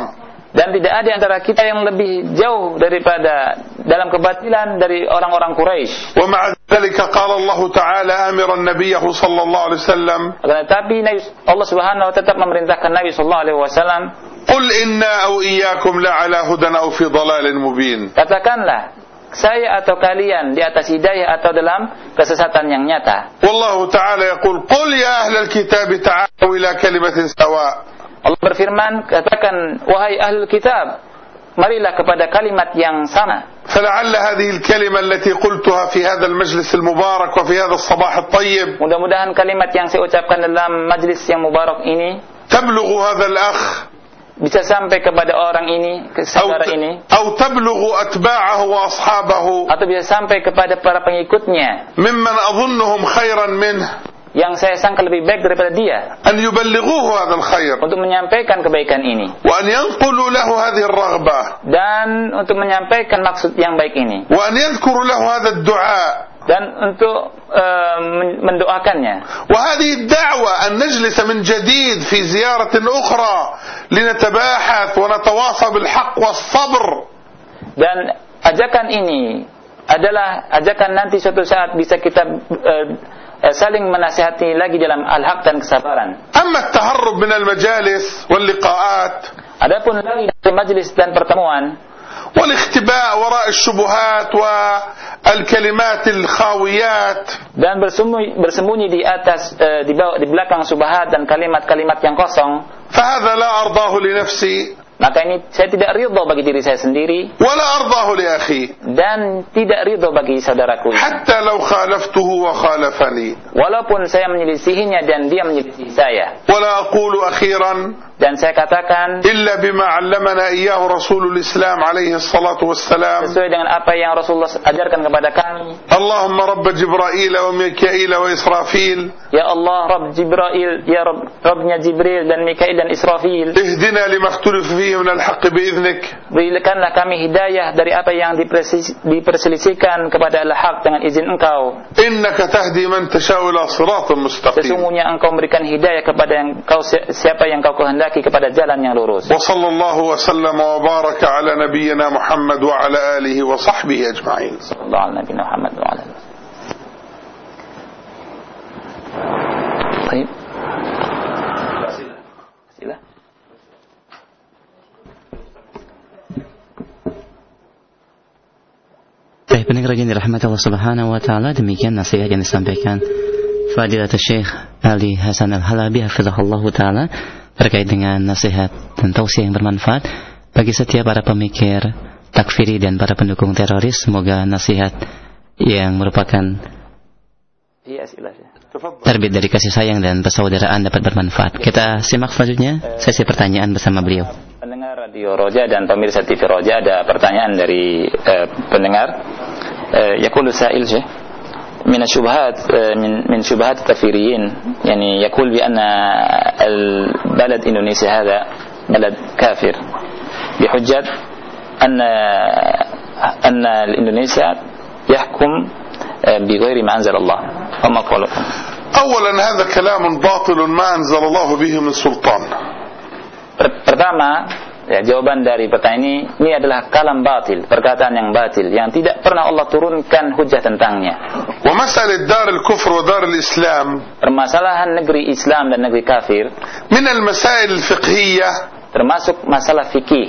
Dan tidak ada antara kita yang lebih jauh daripada dalam kebatilan dari orang-orang Quraisy. ومع ذلك قال الله تعالى آمرا نبيه صلى الله عليه وسلم tetapi Allah Subhanahu wa taala tetap memerintahkan Nabi sallallahu alaihi wasallam, قل إنا أو إياكم لعلى هدى أو في ضلال مبين katakanlah saya atau kalian di atas hidayah atau dalam kesesatan yang nyata. والله تعالى يقول قل يا أهل الكتاب تعالوا إلى كلمة سواء Allah berfirman, katakan wahai ahlul kitab, marilah kepada kalimat yang sama. فلعل هذه الكلمة التي قلتها في هذا المجلس المبارك وفي هذا الصباح الطيب Mudah-mudahan kalimat yang saya ucapkan dalam majlis yang mubarak ini تبلغ هذا الأخ bisa sampai kepada orang ini ke saudara ini. atau tablughu atba'ahu wa ashabahu. Atau bisa sampai kepada para pengikutnya. Mimman adhunnuhum khairan minh yang saya sangka lebih baik daripada dia. An yuballighuhu hadzal khair. Untuk menyampaikan kebaikan ini. Wa an yanqulu lahu hadhihi ar-raghbah dan untuk menyampaikan maksud yang baik ini. Wa an yadhkuru lahu hadzal du'a dan untuk eh, men- mendoakannya وهذه الدعوة أن نجلس من جديد في زيارة أخرى لنتباحث ونتواصى بالحق والصبر dan ajakan ini adalah ajakan nanti suatu saat bisa kita eh, eh, saling menasihati lagi dalam al-haq dan kesabaran أما التهرب من المجالس واللقاءات adapun lagi dari majlis dan pertemuan والاختباء وراء الشبهات والكلمات الخاويات dan bersembunyi, bersembunyi di atas eh, di bawah di belakang subhat dan kalimat-kalimat yang kosong فهذا لا أرضاه لنفسي Maka ini saya tidak ridho bagi diri saya sendiri. Dan tidak ridho bagi saudaraku. Walaupun saya menyelisihinya dan dia menyelisihi saya. Akhiran. Dan saya katakan. Illa bima allamana iyyahu Rasulul Islam alaihi salatu wassalam. Sesuai dengan apa yang Rasulullah ajarkan kepada kami. Allahumma rabb Jibril wa Mikail wa Israfil. Ya Allah Rabb Jibril, ya Rabb, Rabbnya Jibril dan Mikail dan Israfil. Ihdina lima من الحق بإذنك Berikanlah kami hidayah dari apa yang diperselisihkan kepada al-haq dengan izin engkau. Innaka tahdi man tasha'u ila siratin mustaqim. Sesungguhnya engkau memberikan hidayah kepada yang kau siapa yang kau kehendaki kepada jalan yang lurus. Wa sallallahu wa sallama wa baraka ala nabiyyina Muhammad wa ala alihi wa sahbihi ajma'in. Sallallahu ala nabiyyina Muhammad wa ala alihi. طيب pendengar yang dirahmati Allah Subhanahu wa taala, demikian nasihat yang disampaikan Fadilatul Syekh Ali Hasan Al-Halabi hafizahullah taala terkait dengan nasihat dan tausiah yang bermanfaat bagi setiap para pemikir takfiri dan para pendukung teroris. Semoga nasihat yang merupakan Iya, sila. terbit dari kasih sayang dan persaudaraan dapat bermanfaat. Kita simak selanjutnya sesi pertanyaan bersama beliau. Pendengar Radio Roja dan pemirsa TV Roja ada pertanyaan dari eh, pendengar. Eh, يقول سائل من الشبهات eh, من من شبهات التكفيريين يعني يقول بأن البلد إندونيسيا هذا بلد كافر. بحجة أن أن إندونيسيا يحكم eh, بغير ما أنزل الله. فما قولكم. أولا هذا كلام باطل ما أنزل الله به من سلطان. Per- pertama, ya jawaban dari pertanyaan ini ini adalah kalam batil, perkataan yang batil yang tidak pernah Allah turunkan hujah tentangnya. ومسألة دار الكفر ودار الإسلام Permasalahan negeri Islam dan negeri kafir من المسائل الفقهية termasuk masalah fikih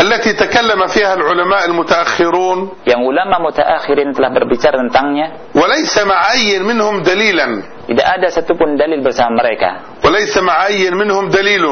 التي تكلم فيها العلماء المتأخرون yang ulama mutaakhirin telah berbicara tentangnya وليس مع أي منهم دليلا tidak ada satupun dalil bersama mereka وليس مع أي منهم دليل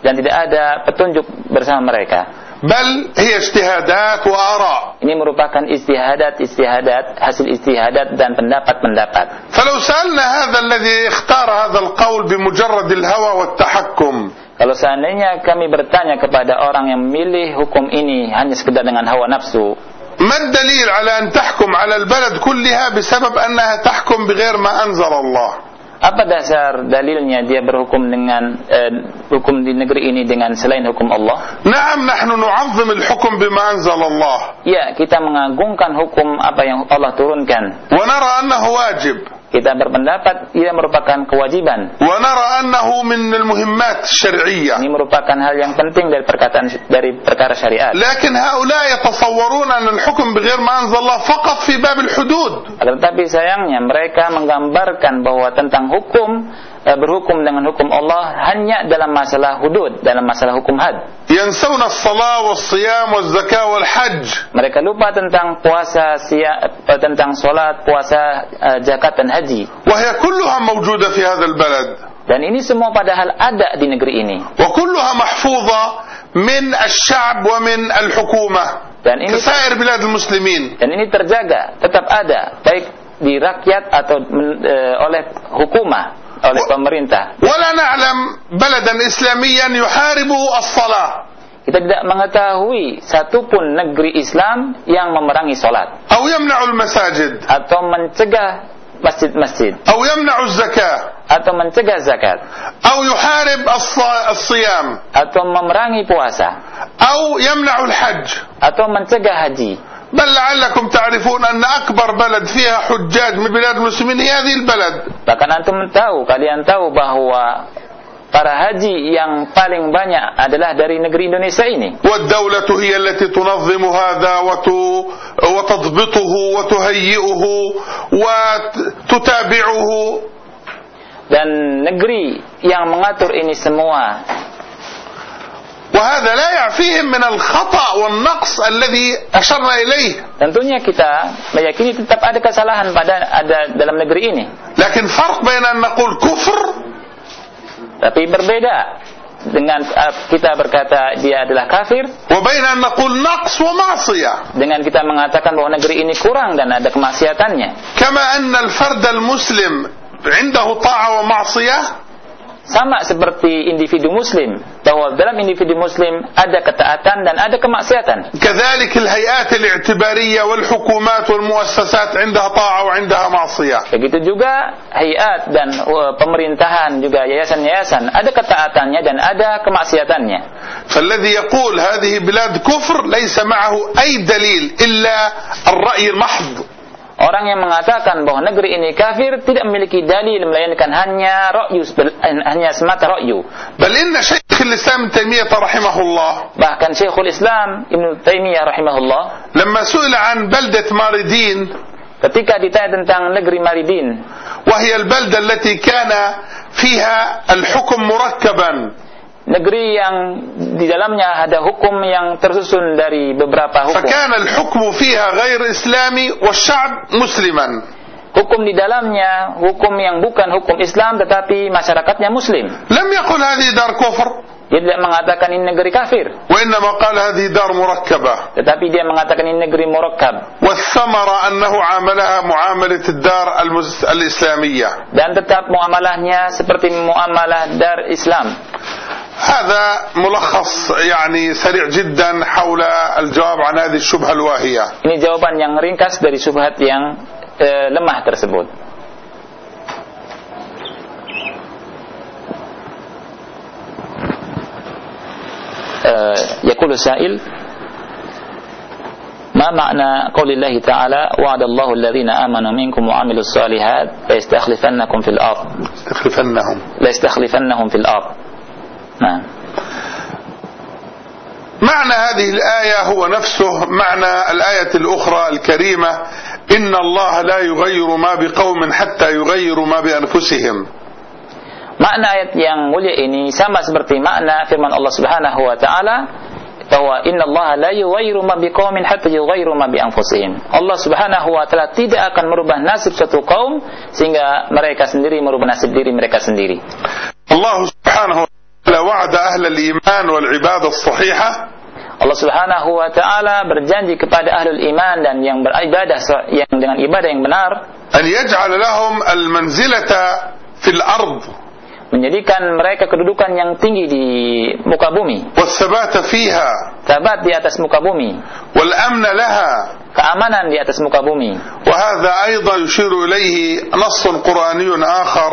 dan tidak ada petunjuk bersama mereka بل هي اجتهادات وآراء ini merupakan istihadat istihadat hasil istihadat dan pendapat-pendapat فلو سألنا هذا الذي اختار هذا القول بمجرد الهوى والتحكم kalau seandainya kami bertanya kepada orang yang memilih hukum ini hanya sekedar dengan hawa nafsu ما الدليل على أن تحكم على البلد كلها بسبب أنها تحكم بغير ما أنزل الله apa dasar dalilnya dia berhukum dengan eh, hukum di negeri ini dengan selain hukum Allah? Naam nahnu nu'azzim al-hukm bima anzal Allah. Ya, kita mengagungkan hukum apa yang Allah turunkan. Wa nara annahu wajib kita berpendapat ia merupakan kewajiban. Min al-muhimmat. Ini merupakan hal yang penting dari perkataan dari perkara syariat. Lakin an al-hukm bighair ma anzalallah faqat fi bab al-hudud. Tetapi sayangnya mereka menggambarkan bahwa tentang hukum Eh, berhukum dengan hukum Allah hanya dalam masalah hudud, dalam masalah hukum had. Mereka lupa tentang puasa, siya, eh, tentang solat, puasa, eh, zakat dan haji. Dan ini semua padahal ada di negeri ini. Dan ini. Dan ini terjaga, tetap ada, baik di rakyat atau e, oleh hukumah oleh pemerintah. Wala na'lam baladan islamiyan yuharibu as-salah. Kita tidak mengetahui satupun negeri Islam yang memerangi salat. Atau yamna'ul masajid. Atau mencegah masjid-masjid. Atau yamna'uz zakah. Atau mencegah zakat. Atau yuharib as-siyam. Atau memerangi puasa. Atau yamna'ul hajj. Atau mencegah haji. بل لعلكم تعرفون أن أكبر بلد فيها حجاج من بلاد المسلمين هي هذه البلد bahkan antum tahu kalian tahu bahwa para haji yang paling banyak adalah dari negeri Indonesia ini والدولة هي التي تنظم هذا وت- وتضبطه وتهيئه وتتابعه dan negeri yang mengatur ini semua وهذا لا يعفيهم من الخطأ والنقص الذي أشرنا إليه tentunya kita meyakini tetap ada kesalahan pada ada dalam negeri ini لكن فرق بين أن نقول كفر tapi berbeda dengan uh, kita berkata dia adalah kafir وبين أن نقول نقص ومعصية dengan kita mengatakan bahwa negeri ini kurang dan ada kemaksiatannya كما أن الفرد المسلم عنده طاعة ومعصية sama seperti individu muslim bahwa dalam individu muslim ada ketaatan dan ada kemaksiatan كذلك الهيئات الاعتبارية والحكومات والمؤسسات عندها طاعة وعندها معصية begitu juga hayat dan uh, pemerintahan juga yayasan-yayasan ada ketaatannya dan ada kemaksiatannya فالذي يقول هذه بلاد كفر ليس معه أي دليل إلا الرأي المحض Orang yang mengatakan bahwa negeri ini kafir tidak memiliki dalil melainkan hanya ra'yu hanya semata ra'yu. بل إن شيخ الإسلام ابن تيمية رحمه الله Bahkan Syekhul Islam Ibnu Taimiyah rahimahullah لما سئل عن بلدة ماردين ketika ditanya tentang negeri Maridin وهي البلدة التي كان فيها الحكم مركبا negeri yang di dalamnya ada hukum yang tersusun dari beberapa hukum. فكان الحكم فيها غير إسلامي والشعب مسلما Hukum di dalamnya hukum yang bukan hukum Islam tetapi masyarakatnya muslim. لم يقل هذه دار كفر Dia tidak mengatakan ini negeri kafir, وإنما قال هذه دار مركبة tetapi dia mengatakan ini negeri murakkab والثمرة أنه عاملها معاملة الدار المس- الإسلامية dan tetap muamalahnya seperti muamalah dar Islam. هذا ملخص يعني سريع جدا حول الجواب عن هذه الشبهة الواهية. Ini jawaban yang ringkas dari subhat yang eh, lemah tersebut. يقول السائل ما معنى قول الله تعالى وعد الله الذين آمنوا منكم وعملوا الصالحات ليستخلفنكم في الأرض استخلفنهم ليستخلفنهم في الأرض نعم معنى هذه الآية هو نفسه معنى الآية الأخرى الكريمة إن الله لا يغير ما بقوم حتى يغيروا ما بأنفسهم Makna ayat yang mulia ini sama seperti makna firman Allah Subhanahu wa taala bahwa innallaha la yughayyiru ma biqaumin hatta yughayyiru ma bi anfusihim. Allah Subhanahu wa taala tidak akan merubah nasib suatu kaum sehingga mereka sendiri merubah nasib diri mereka sendiri. الله سبحانه وتعالى وعد أهل الإيمان والعبادة الصحيحة Allah Subhanahu wa taala berjanji kepada ahlul iman dan yang beribadah yang dengan ibadah yang benar أن يجعل لهم المنزلة في الأرض menjadikan mereka kedudukan yang tinggi di muka bumi, والثبات فيها sabat di atas muka bumi, والأمن لها keamanan di atas muka bumi. وهذا أيضا يشير إليه نص قرآني آخر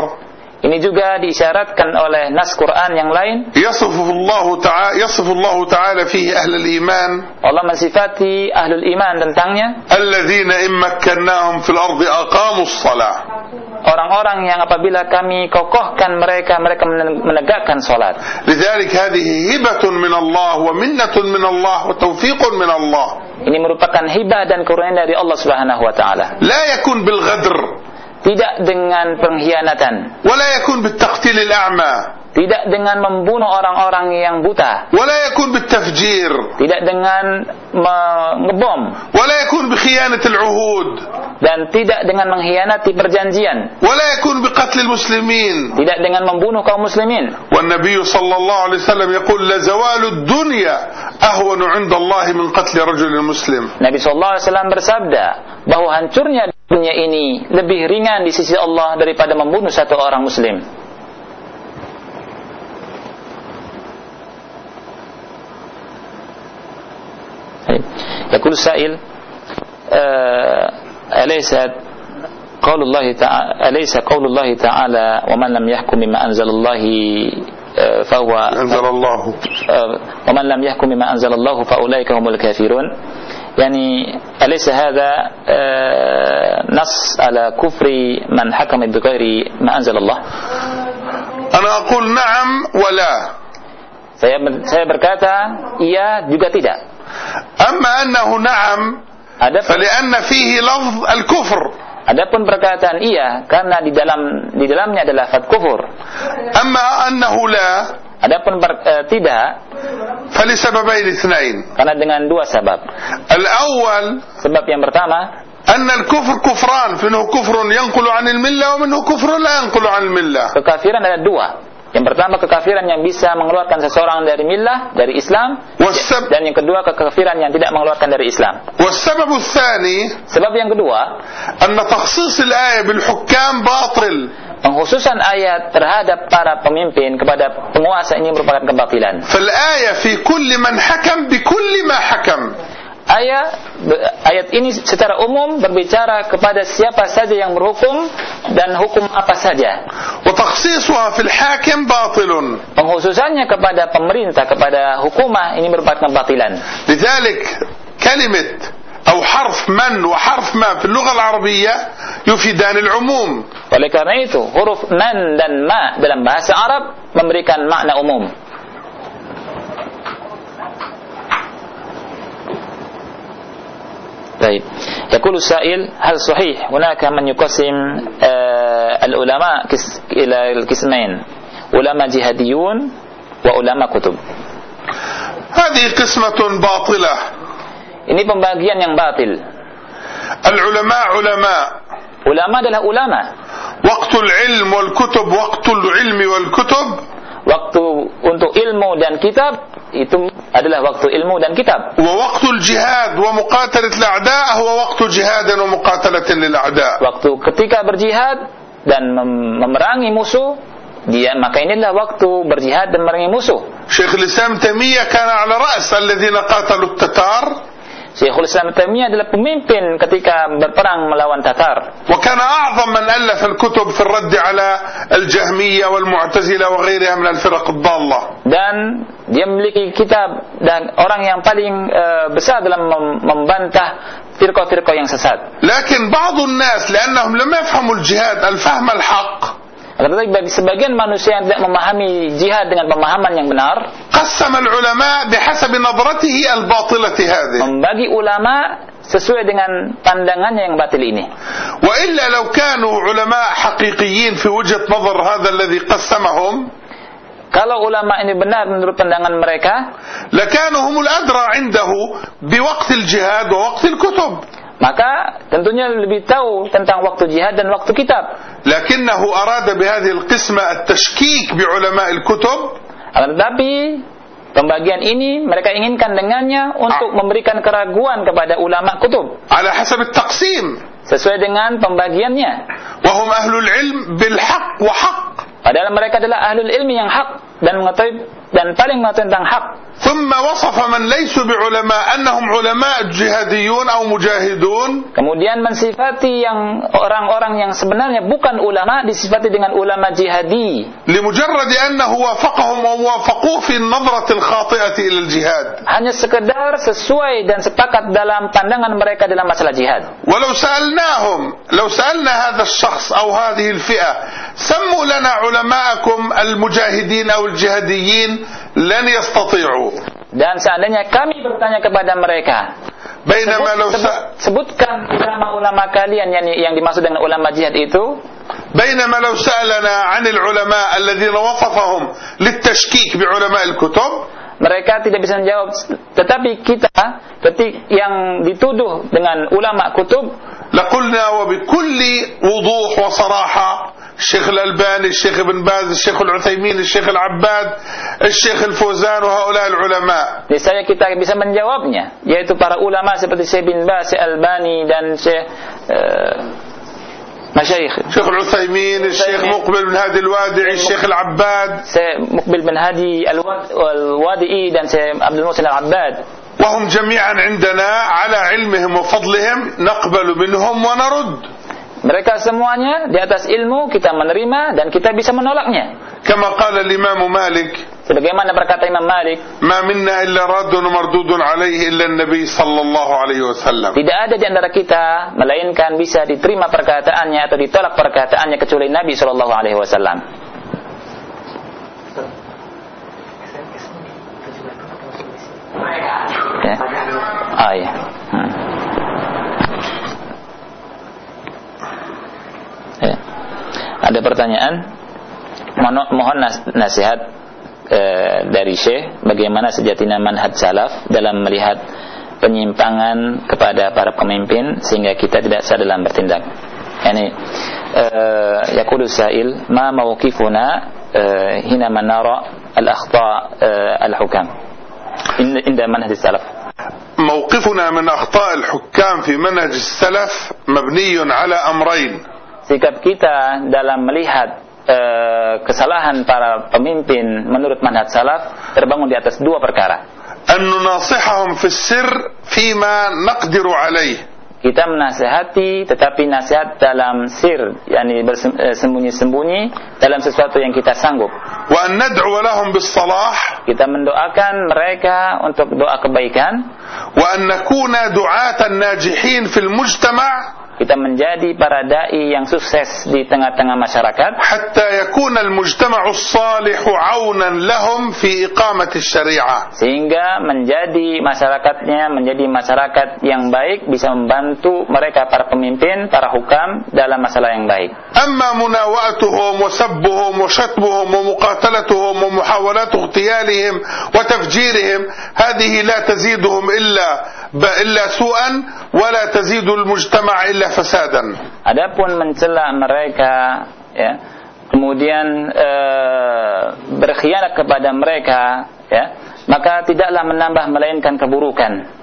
Ini juga diisyaratkan oleh nas Quran yang lain. Yasifullah Ta'ala yasifullah Ta'ala fihi ahlul iman. Allah mensifati ahlul iman tentangnya. Alladzina immakkannahum fil ardi aqamus salah. Orang-orang yang apabila kami kokohkan mereka mereka menegakkan salat. Lidzalik hadhihi hibatun min Allah wa minnatun min Allah wa tawfiqun min Allah. Ini merupakan hibah dan kurnia dari Allah Subhanahu wa taala. La yakun bil ghadr tidak dengan pengkhianatan. Wala yakun bitaqtil al-a'ma. Tidak dengan membunuh orang-orang yang buta. Wala yakun bitafjir tidak dengan mengebom wala yakun bikhianat al-uhud dan tidak dengan mengkhianati perjanjian. Wala yakun biqatl al-muslimin tidak dengan membunuh kaum muslimin. Wan nabiy sallallahu alaihi wasallam yaqul la zawalu ad-dunya ahwanu 'inda Allah min qatl rajul muslim. Nabi sallallahu alaihi wasallam bersabda bahwa hancurnya dunia ini lebih ringan di sisi Allah daripada membunuh satu orang muslim. طيب. يقول السائل آه، أليس قول الله تعالى أليس قول الله تعالى ومن لم يحكم بما أنزل الله آه، فهو أنزل الله آه، ومن لم يحكم بما أنزل الله فأولئك هم الكافرون يعني أليس هذا آه، نص على كفر من حكم بغير ما أنزل الله أنا أقول نعم ولا saya saya berkata iya juga tidak أما أنه نعم ada فلأن فيه لفظ الكفر adapun perkataan iya karena di dalam di dalamnya adalah lafaz kufur أما أنه لا adapun per- eh, tidak فلسببين اثنين karena dengan dua sebab الأول sebab yang pertama أن الكفر كفران فإنه كفر ينقل عن الملة ومنه كفر لا ينقل عن الملة kekafiran ada dua yang pertama kekafiran yang bisa mengeluarkan seseorang dari millah dari Islam والسبب, dan yang kedua kekafiran yang tidak mengeluarkan dari Islam والسبب الثاني sebab yang kedua أن تخصيص الآية بالحكام باطل penghususan ayat terhadap para pemimpin kepada penguasa ini merupakan kebatilan فالآية في كل من حكم بكل ما حكم ayat ayat ini secara umum berbicara kepada siapa saja yang berhukum dan hukum apa saja وتخصيصها في الحاكم باطل penghususannya kepada pemerintah kepada hukumah ini merupakan kebatilan لذلك كلمة أو حرف من وحرف ما في اللغة العربية يفيدان العموم. Oleh karena itu huruf man dan ma dalam bahasa Arab memberikan makna umum. طيب يقول السائل هل صحيح هناك من يقسم العلماء إلى القسمين علماء جهاديون وعلماء كتب هذه قسمة باطلة. Ini pembagian yang batil. Al-ulama ulama. Ulama adalah ulama. Waktu ilm wal kutub, waktu ilmi wal kutub. Waktu untuk ilmu dan kitab itu adalah waktu ilmu dan kitab. Wa waktu jihad wa muqatalat al-a'da' huwa waktu jihad wa muqatalat lil-a'da'. Waktu ketika berjihad dan memerangi musuh dia maka inilah waktu berjihad dan merangi musuh. Syekh Islam Taimiyah kana ala ra's alladziina qatalu at-Tatar Syekhul Islam Taimiyah adalah pemimpin ketika berperang melawan Tatar وكان أعظم من ألف الكتب في الرد على الجهمية والمعتزلة وغيرها من الفرق الضالة dan dia memiliki kitab dan orang yang paling eh, besar dalam mem- membantah firqah-firqah yang sesat. لكن بعض الناس لأنهم لم يفهموا الجهاد الفهم الحق Tetapi bagi sebagian manusia yang tidak memahami jihad dengan pemahaman yang benar, قسم العلماء بحسب نظرته الباطلة هذه membagi ulama sesuai dengan pandangannya yang batil ini. وإلا لو كانوا علماء حقيقيين في وجهة نظر هذا الذي قسمهم Kalau ulama ini benar menurut pandangan mereka, لكانوا هم الأدرى عنده بوقت الجهاد ووقت الكتب maka tentunya lebih tahu tentang waktu jihad dan waktu kitab. Lakinnahu arada bihadhihi al-qismah at-tashkik bi ulama al-kutub. Akan tetapi Pembagian ini mereka inginkan dengannya untuk ah. memberikan keraguan kepada ulama kutub. Ala hasab taqsim sesuai dengan pembagiannya. Wahum ahlul ilm bil haq wa haq. Padahal mereka adalah ahlul ilmi yang hak dan mengetahui dan paling mengetahui tentang hak. ثم وصف من ليسوا بعلماء أنهم علماء جهاديون أو مجاهدون Kemudian mensifati yang orang-orang yang sebenarnya bukan ulama disifati dengan ulama jihadi لمجرد أنه وافقهم ووافقوه في النظرة الخاطئة إلى الجهاد hanya sekedar sesuai dan sepakat dalam pandangan mereka dalam masalah jihad. ولو سألناهم لو سألنا هذا الشخص أو هذه الفئة سموا لنا علماءكم المجاهدين أو الجهاديين لن يستطيعوا Dan seandainya kami bertanya kepada mereka, بينما لو sebut- سأ... sebutkan ulama-ulama kalian yang yang dimaksud dengan ulama jihad itu, بينما لو سألنا عن العلماء الذين وصفهم للتشكيك بعلماء الكتب mereka tidak bisa menjawab. Tetapi kita, ketik yang dituduh dengan ulama kutub, لقلنا وبكل وضوح وصراحة الشيخ الألباني الشيخ ابن باز الشيخ العثيمين الشيخ العباد الشيخ الفوزان وهؤلاء العلماء. Niscaya kita bisa menjawabnya, yaitu para ulama seperti Syekh bin Baz, Syekh Albani dan Syekh Masyayikh الشيخ العثيمين الشيخ مقبل بن هادي الوادعي الشيخ العباد bin Hadi Al-Wad- Al-Wadi'i dan Syekh Abdul Muhsin Al-Abbad. وهم جميعا عندنا على علمهم وفضلهم نقبل منهم ونرد. Mereka semuanya di atas ilmu kita menerima dan kita bisa menolaknya. Kama qala Imam Malik. Sebagaimana berkata Imam Malik, "Ma minna illa raddun mardudun alaihi illa Nabi sallallahu alaihi wasallam." Tidak ada di antara kita melainkan bisa diterima perkataannya atau ditolak perkataannya kecuali Nabi sallallahu alaihi wasallam. Ya. Ah, ya. Ada pertanyaan? Mohon, mohon nas- nasihat eh, dari Syekh bagaimana sejatinya manhaj salaf dalam melihat penyimpangan kepada para pemimpin sehingga kita tidak sadar dalam bertindak. Yani eh, yaqulu sa'il ma mawqifuna eh, hina nara al-akhta eh, al-hukam in- inda manhaj salaf. موقفنا من أخطاء الحكام في منهج السلف مبني على أمرين Sikap kita dalam melihat eh, kesalahan para pemimpin menurut manhaj salaf terbangun di atas dua perkara. أن نناصحهم في السر فيما نقدر عليه Kita menasehati tetapi nasihat dalam sir yakni bersem- eh, sembunyi-sembunyi dalam sesuatu yang kita sanggup. وأن ندعو لهم بالصلاح Kita mendoakan mereka untuk doa kebaikan. وأن نكون دعاة ناجحين في المجتمع Kita menjadi para dai yang sukses di tengah-tengah masyarakat حتى يكون المجتمع الصالح عونا لهم في إقامة الشريعة sehingga menjadi masyarakatnya menjadi masyarakat yang baik bisa membantu mereka para pemimpin, para hukam dalam masalah yang baik. أما مناوئتهم وسبهم وشتمهم ومقاتلتهم ومحاولات اغتيالهم وتفجيرهم هذه لا تزيدهم إلا إلا سوءا ولا تزيد المجتمع إلا fasadan. Adapun mencela mereka ya, kemudian e, berkhianat kepada mereka ya, maka tidaklah menambah melainkan keburukan.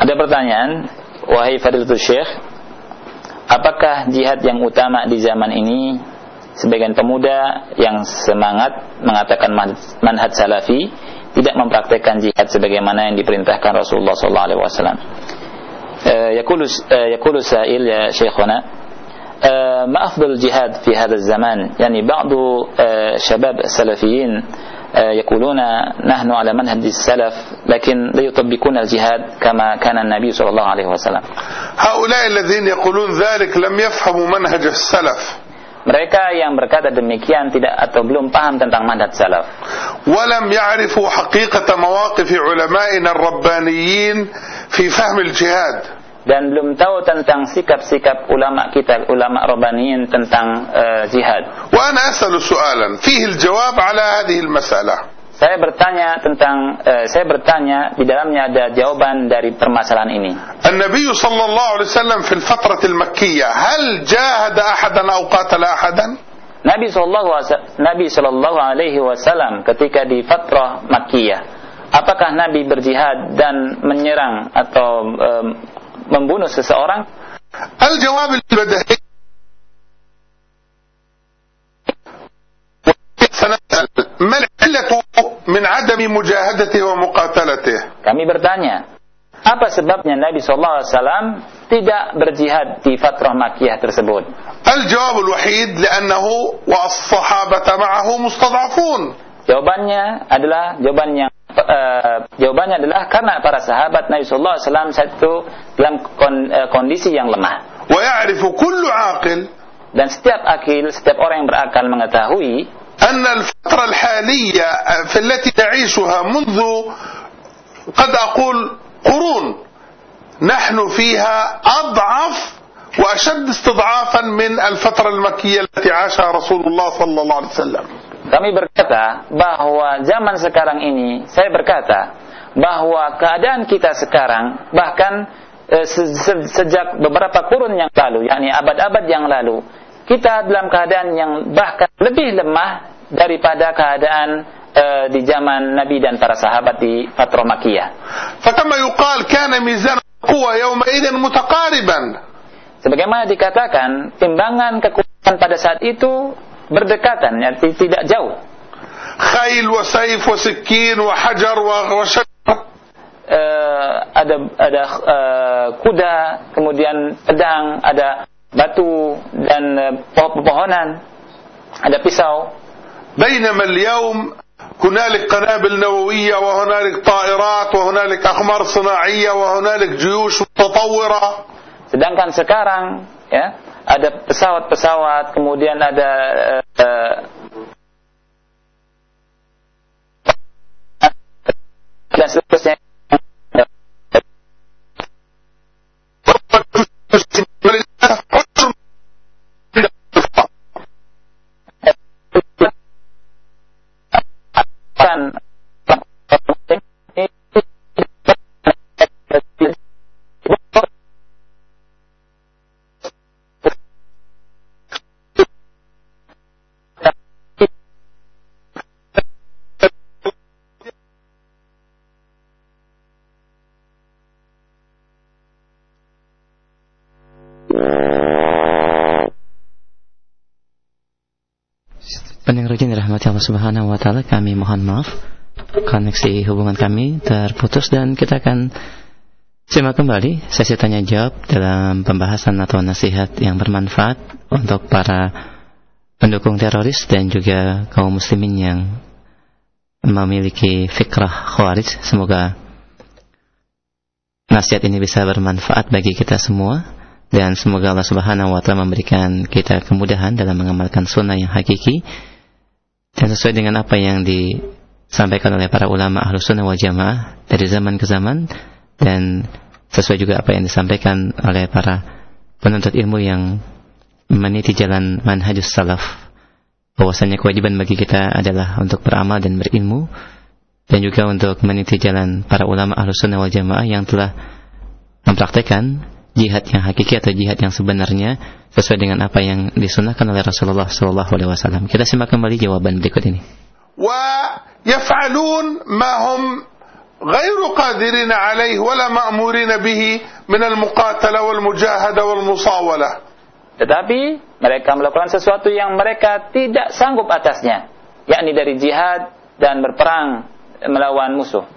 Ada pertanyaan wahai Fadilatul Syekh, apakah jihad yang utama di zaman ini sebagian pemuda yang semangat mengatakan man- manhaj salafi tidak mempraktekkan jihad sebagaimana yang diperintahkan Rasulullah sallallahu alaihi wasallam. آه، يقول آه، يقول سائل يا شيخنا آه، ما أفضل الجهاد في هذا الزمان يعني بعض آه، شباب السلفيين آه، يقولون نحن على منهج السلف لكن لا يطبقون الجهاد كما كان النبي صلى الله عليه وسلم. هؤلاء الذين يقولون ذلك لم يفهموا منهج السلف. Mereka yang berkata demikian tidak atau belum paham tentang manhaj salaf. ولم يعرفوا حقيقة مواقف علمائنا الربانيين في فهم الجهاد. dan belum tahu tentang sikap-sikap ulama kita ulama rabbaniin tentang uh, jihad. Wa ana asalu su'alan fihi al-jawab ala hadhihi al-mas'alah. Saya bertanya tentang uh, saya bertanya di dalamnya ada jawaban dari permasalahan ini. An-Nabi sallallahu alaihi wasallam fil fatrah al-makkiyah hal jahada ahadan aw qatala ahadan? Nabi sallallahu Nabi sallallahu alaihi wasallam ketika di fatrah Makkiyah apakah Nabi berjihad dan menyerang atau um, membunuh seseorang? Al-jawab al-badahi min adami mujahadatihi wa muqatalatihi. Kami bertanya, apa sebabnya Nabi sallallahu alaihi wasallam tidak berjihad di Fatrah Makkiyah tersebut? Al-jawab al-wahid li'annahu wa as-sahabata ma'ahu mustad'afun. Jawabannya adalah jawaban yang eh, jawabannya adalah karena para sahabat Nabi sallallahu alaihi wasallam satu dalam kon- eh, kondisi yang lemah. ويعرف كل عاقل Dan setiap akil, setiap orang yang berakal mengetahui أن الفترة الحالية في التي نعيشها منذ قد أقول قرون نحن فيها أضعف وأشد استضعافا من الفترة المكية التي عاشها رسول الله صلى الله عليه وسلم Kami berkata bahwa zaman sekarang ini, saya berkata bahwa keadaan kita sekarang bahkan e, sejak beberapa kurun yang lalu, yakni abad-abad yang lalu, kita dalam keadaan yang bahkan lebih lemah daripada keadaan e, di zaman Nabi dan para sahabat di Fatro Makiyah. Yuqal kana mizan quwa mutaqariban. Sebagaimana dikatakan, timbangan kekuatan pada saat itu berdekatan, ya, ti- tidak jauh. خيل وسيف وسكين وحجر وشجر Eh, ada ada eh, kuda, kemudian pedang, ada batu dan eh, pohon pepohonan, ada pisau. بينما اليوم هنالك قنابل نووية وهنالك طائرات وهنالك أقمار صناعية وهنالك جيوش متطورة Sedangkan sekarang ya ada pesawat-pesawat, kemudian ada seterusnya. Kan Pendengar yang dirahmati Allah Subhanahu wa taala, kami mohon maaf koneksi hubungan kami terputus dan kita akan simak kembali sesi tanya jawab dalam pembahasan atau nasihat yang bermanfaat untuk para pendukung teroris dan juga kaum muslimin yang memiliki fikrah khawarij. Semoga nasihat ini bisa bermanfaat bagi kita semua dan semoga Allah Subhanahu wa taala memberikan kita kemudahan dalam mengamalkan sunnah yang hakiki dan sesuai dengan apa yang disampaikan oleh para ulama ahlu sunnah wal jamaah dari zaman ke zaman dan sesuai juga apa yang disampaikan oleh para penuntut ilmu yang meniti jalan manhajus salaf. Bahwasanya kewajiban bagi kita adalah untuk beramal dan berilmu dan juga untuk meniti jalan para ulama ahlu sunnah wal jamaah yang telah mempraktekkan jihad yang hakiki atau jihad yang sebenarnya sesuai dengan apa yang disunahkan oleh Rasulullah Shallallahu Alaihi Wasallam. Kita simak kembali jawaban berikut ini. ويفعلون ما هم غير قادرين عليه ولا مأمورين به من المقاتلة والمجاهدة والمصاولة tetapi mereka melakukan sesuatu yang mereka tidak sanggup atasnya, yakni dari jihad dan berperang melawan musuh.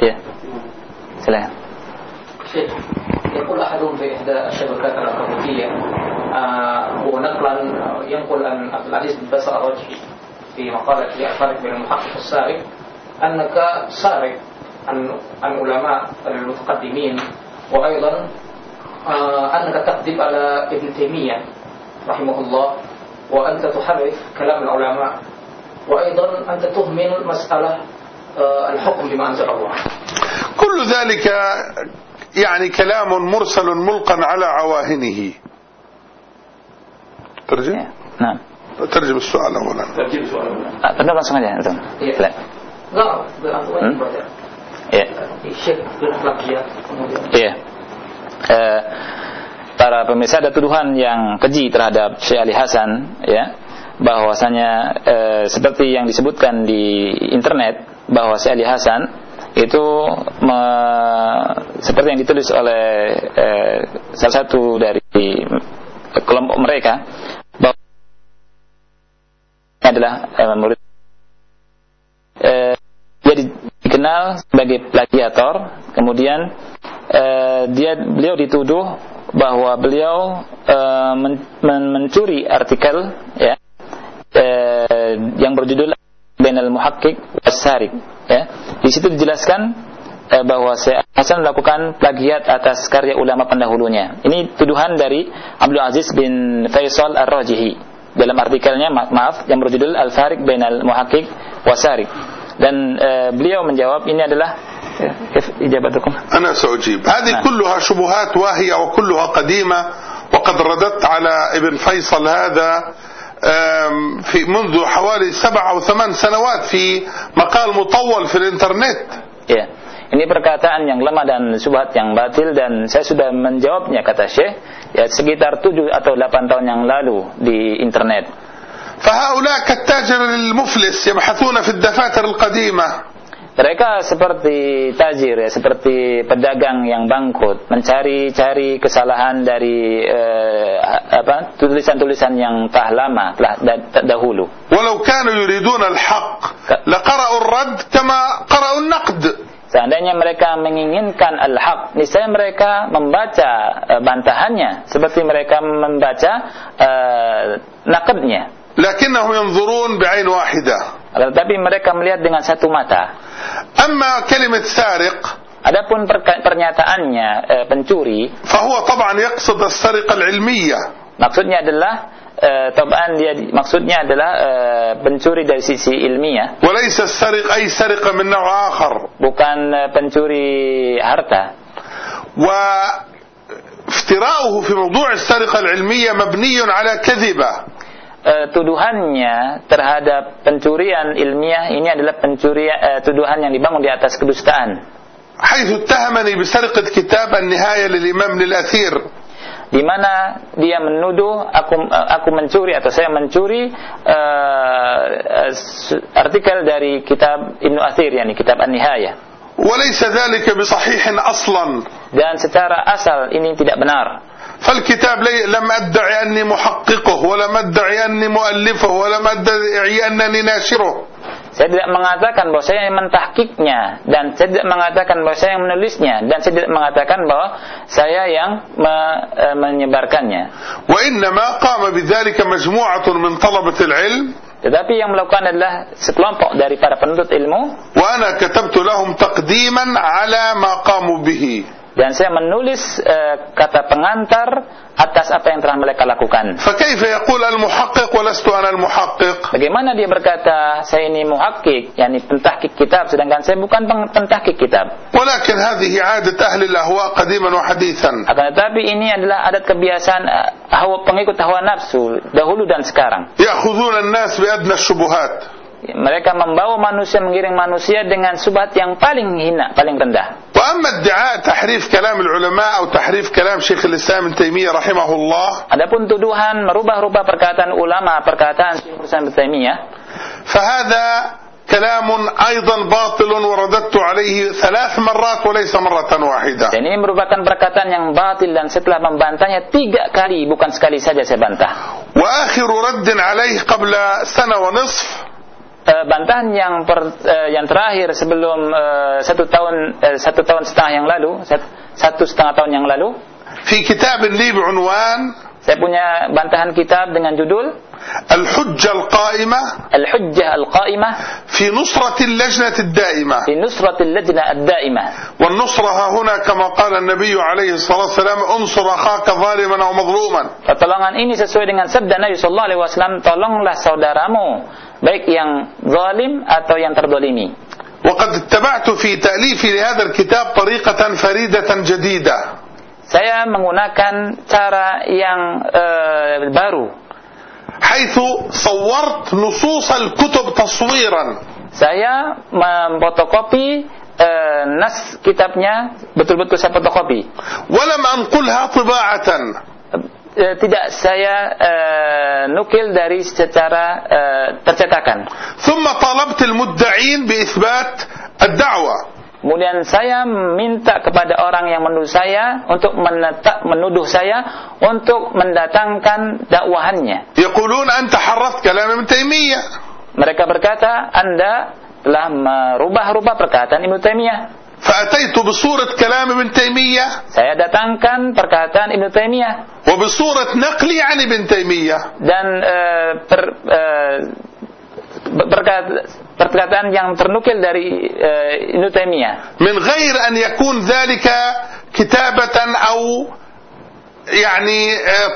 Ya, silakan. شيخ يقول أحدهم في إحدى الشبكات الأمريكية آه، ونقلا ينقل عن عبد العزيز بن باسل الرجحي في مقالة الفارق بين المحقق والسارق أنك سارق عن عن علماء المتقدمين وأيضا آه، أنك تكذب على ابن تيمية رحمه الله وأنت تحرف كلام العلماء وأيضا أنت تهمل مسألة الحكم بما أنزل الله كل ذلك يعني كلام مرسل ملقا على عواهنه ترجم Ya, Nah, ترجم السؤال أولا ترجيب سؤال Ah, benar langsung aja, betul. Iya. Silakan. Enggak, berlaku Hmm? baca. Ya. Syekh berplagiat kemudian Iya. Eh, para pemirsa ada tuduhan yang keji terhadap Syekh Ali Hasan ya bahwasanya eh, seperti yang disebutkan di internet bahwa Syekh Ali Hasan itu me- seperti yang ditulis oleh eh, salah satu dari kelompok mereka bahwa adalah eh, murid eh, dia di- dikenal sebagai plagiator. Kemudian eh, dia beliau dituduh bahwa beliau eh, men- men- mencuri artikel ya eh, yang berjudul Bainal Muhakkik Wasarik ya di situ dijelaskan eh, bahwa Syekh Hasan melakukan plagiat atas karya ulama pendahulunya ini tuduhan dari Abdul Aziz bin Faisal Ar-Rajihi dalam artikelnya ma- maaf yang berjudul Al-Farik Bainal Muhakkik Wasarik dan eh, beliau menjawab ini adalah eh, kif ijabatukum أنا سأجيب هذه نعم. كلها شبهات واهية وكلها قديمة وقد رددت على ابن فيصل هذا آم، في منذ حوالي سبع أو ثمان سنوات في مقال مطول في الإنترنت Ya, ini perkataan yang lemah dan subhat yang batil dan saya sudah menjawabnya kata Syekh ya sekitar 7 atau 8 tahun yang lalu di internet. فهؤلاء كالتاجر المفلس يبحثون في الدفاتر القديمة mereka seperti tajir ya, seperti pedagang yang bangkrut, mencari-cari kesalahan dari eh, apa tulisan-tulisan yang telah lama, telah dahulu. Walau kanu yuridun al-haq, laqara'u ar-radd kama qara'u an-naqd. Seandainya mereka menginginkan al-haq, niscaya mereka membaca eh, bantahannya seperti mereka membaca e. lakinnahum yanzurun bi'ain wahidah. tapi mereka melihat dengan satu mata. Amma kalimat sariq Adapun pernyataannya eh, pencuri, fahuwa taban yaqsid as-sariqah al-ilmiyah. Maksudnya adalah eh, taban dia maksudnya adalah eh, pencuri dari sisi ilmiah. Walaysa as-sariq ay sariqah min naw' akhar. Bukan eh, pencuri harta. Wa افتراؤه في موضوع السرقة العلمية مبني على كذبة Eh, tuduhannya terhadap pencurian ilmiah ini adalah pencurian eh, tuduhan yang dibangun di atas kedustaan. حيث اتهمني بسرقة كتاب النهاية للإمام للأثير di mana dia menuduh aku aku mencuri atau saya mencuri eh, eh, artikel dari kitab Ibnu Athir yakni kitab An-Nihayah وليس ذلك بصحيح أصلا dan secara asal ini tidak benar فالكتاب لي لم أدعي أني محققه ولم أدعي أني مؤلفه ولم أدعي أنني ناشره saya tidak mengatakan bahwa saya yang mentahkiknya dan saya tidak mengatakan bahwa saya yang menulisnya dan saya tidak mengatakan bahwa saya yang me- eh, menyebarkannya وإنما قام بذلك مجموعة من طلبة العلم tetapi yang melakukan adalah sekelompok dari para penuntut ilmu وأنا كتبت لهم تقديما على ما قاموا به dan saya menulis uh, kata pengantar atas apa yang telah mereka lakukan. Bagaimana dia berkata saya ini muhakkik, yakni pentahkik kitab sedangkan saya bukan pentahkik kitab. Akan tetapi ini adalah adat kebiasaan eh, hawa pengikut hawa nafsu dahulu dan sekarang. Ya'khudhuna an-nas bi adna syubuhat Mereka membawa manusia mengiring manusia dengan subhat yang paling hina, paling rendah. وأما ادعاء تحريف كلام العلماء أو تحريف كلام شيخ الإسلام ابن تيمية رحمه الله Adapun tuduhan merubah-rubah perkataan ulama, perkataan Syekh Islam Ibnu Taimiyah, فهذا كلام أيضا باطل ورددت عليه ثلاث مرات وليس مرة واحدة dan ini merupakan perkataan yang batil dan setelah membantahnya tiga kali, bukan sekali saja saya bantah. وآخر رد عليه قبل سنة ونصف Eh, bantahan yang per, eh, yang terakhir sebelum eh, satu tahun eh, satu tahun setengah yang lalu, sat- satu setengah tahun yang lalu, في كتاب لي بعنوان saya punya bantahan kitab dengan judul الحجة القائمة Al-Hujjah Al-Qa'imah في نصرة اللجنة الدائمة fi Nusratil Lajnah Ad-Daimah. والنصرة ها هنا كما قال النبي عليه الصلاة والسلام انصر أخاك ظالما أو مظلوما Pertolongan ini sesuai dengan sabda Nabi sallallahu alaihi wasallam, tolonglah saudaramu, baik yang zalim atau yang terdolimi. وقد اتبعت في تأليفي لهذا الكتاب طريقة فريدة جديدة Saya menggunakan cara yang eh, baru. حيث صورت نصوص الكتب تصويرا Saya memfotokopi eh, nas kitabnya betul-betul saya fotokopi. ولم أنقلها طباعة Eh, tidak saya eh, nukil dari secara eh, tercetakan. ثم طلبت المدعين بإثبات الدعوة Kemudian saya minta kepada orang yang menuduh saya untuk menetak, menuduh saya untuk mendatangkan dakwahannya. يقولون أنت حرفت كلام ابن تيمية Mereka berkata, Anda telah merubah-rubah perkataan Ibnu Taimiyah. فأتيت بصورة كلام ابن تيمية. Saya datangkan perkataan Ibnu Taimiyah وبصورة نقلي عن ابن تيمية. Dan eh, per, eh, perkataan yang ternukil dari eh, Ibnu Taimiyah. من غير أن يكون ذلك كتابة أو يعني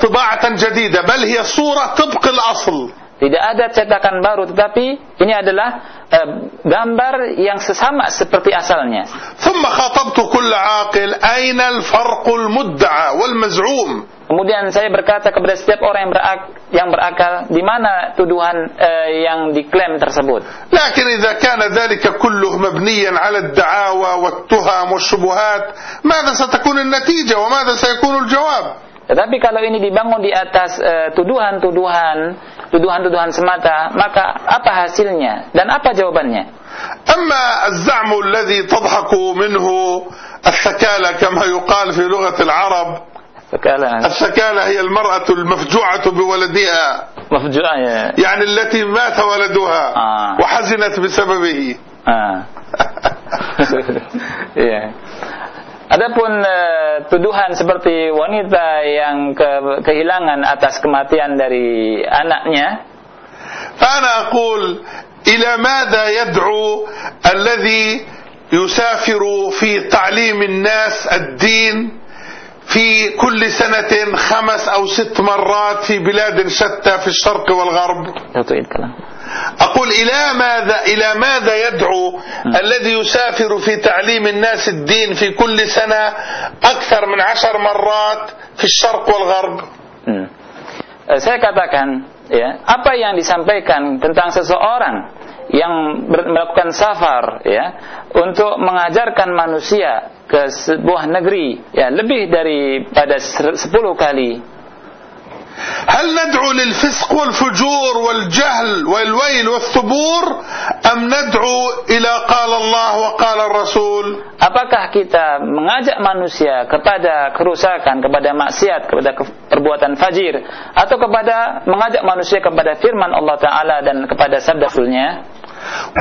طباعة جديدة بل هي صورة طبق الأصل. Tidak ada cetakan baru, tetapi ini adalah eh, gambar yang sesama seperti asalnya. ثم خاطبت كل عاقل أين الفرق المدعى والمزعوم Kemudian saya berkata kepada setiap orang yang, berak, yang berakal, di mana tuduhan eh, yang diklaim tersebut. لكن إذا كان ذلك كله مبنيا على الدعاوى والتهم والشبهات ماذا ستكون النتيجة وماذا سيكون الجواب Tetapi kalau ini dibangun di atas eh, tuduhan-tuduhan, tuduhan-tuduhan semata, maka apa hasilnya dan apa jawabannya? أما الزعم الذي تضحك منه الثكالة كما يقال في لغة العرب Sekarang الثكالة هي المرأة المفجوعة بولدها ya. يعني التي مات ولدها آه. وحزنت بسببه Ah. Iya. Adapun eh, tuduhan seperti wanita yang ke- kehilangan atas kematian dari anaknya, فأنا أقول إلى ماذا يدعو الذي يسافر في تعليم الناس الدين في كل سنة خمس أو ست مرات في بلاد شتى في الشرق والغرب. أقول إلى ماذا إلى ماذا يدعو الذي يسافر في تعليم الناس الدين في كل سنة أكثر من عشر مرات في الشرق والغرب Hmm. Eh, Saya katakan, ya, apa yang disampaikan tentang seseorang yang ber- melakukan safar, ya, untuk mengajarkan manusia ke sebuah negeri, ya, lebih daripada ser- 10 kali. هل ندعو للفسق والفجور والجهل والويل والثبور أم ندعو إلى قال الله وقال الرسول Apakah kita mengajak manusia kepada kerusakan, kepada maksiat, kepada ke- perbuatan fajir, atau kepada mengajak manusia kepada firman Allah Taala dan kepada sabda Rasulnya?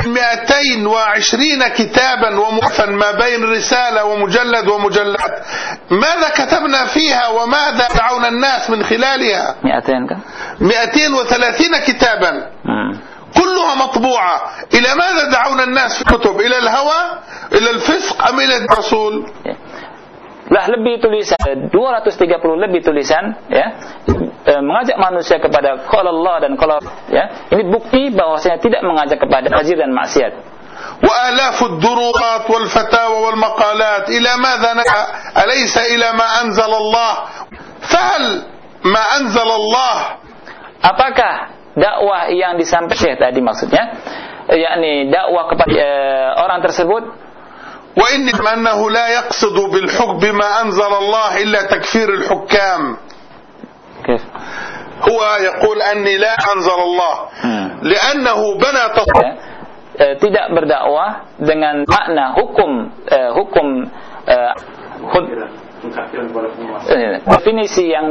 220 كتابا ومؤلفا ما بين رسالة ومجلد ومجلد. ماذا كتبنا فيها وماذا دعونا الناس من خلالها؟ Mi'atain kan? 230 كتابا. كلها مطبوعة. إلى ماذا دعونا الناس في الكتب؟ إلى الهوى؟ إلى الفسق أم إلى الرسول؟ Ya. lah lebih tulisan 230 lebih tulisan ya e, mengajak manusia kepada qala Allah dan qala ya ini bukti bahwasanya tidak mengajak kepada azir dan maksiat. Wa alafud dururat wal fatawa wal maqalat ila madha alaysa ila ma anzal Allah fahal ma anzal Allah apakah dakwah yang disampaikan tadi maksudnya eh, yakni dakwah kepada e, orang tersebut وإن أنه لا يقصد بالحكم بما أنزل الله إلا تكفير الحكام. كيف؟ هو يقول أني لا أنزل الله. Hmm. لأنه بنى. تصور Eh, tidak berdakwah dengan makna hukum eh, hukum hud- eh, definisi yang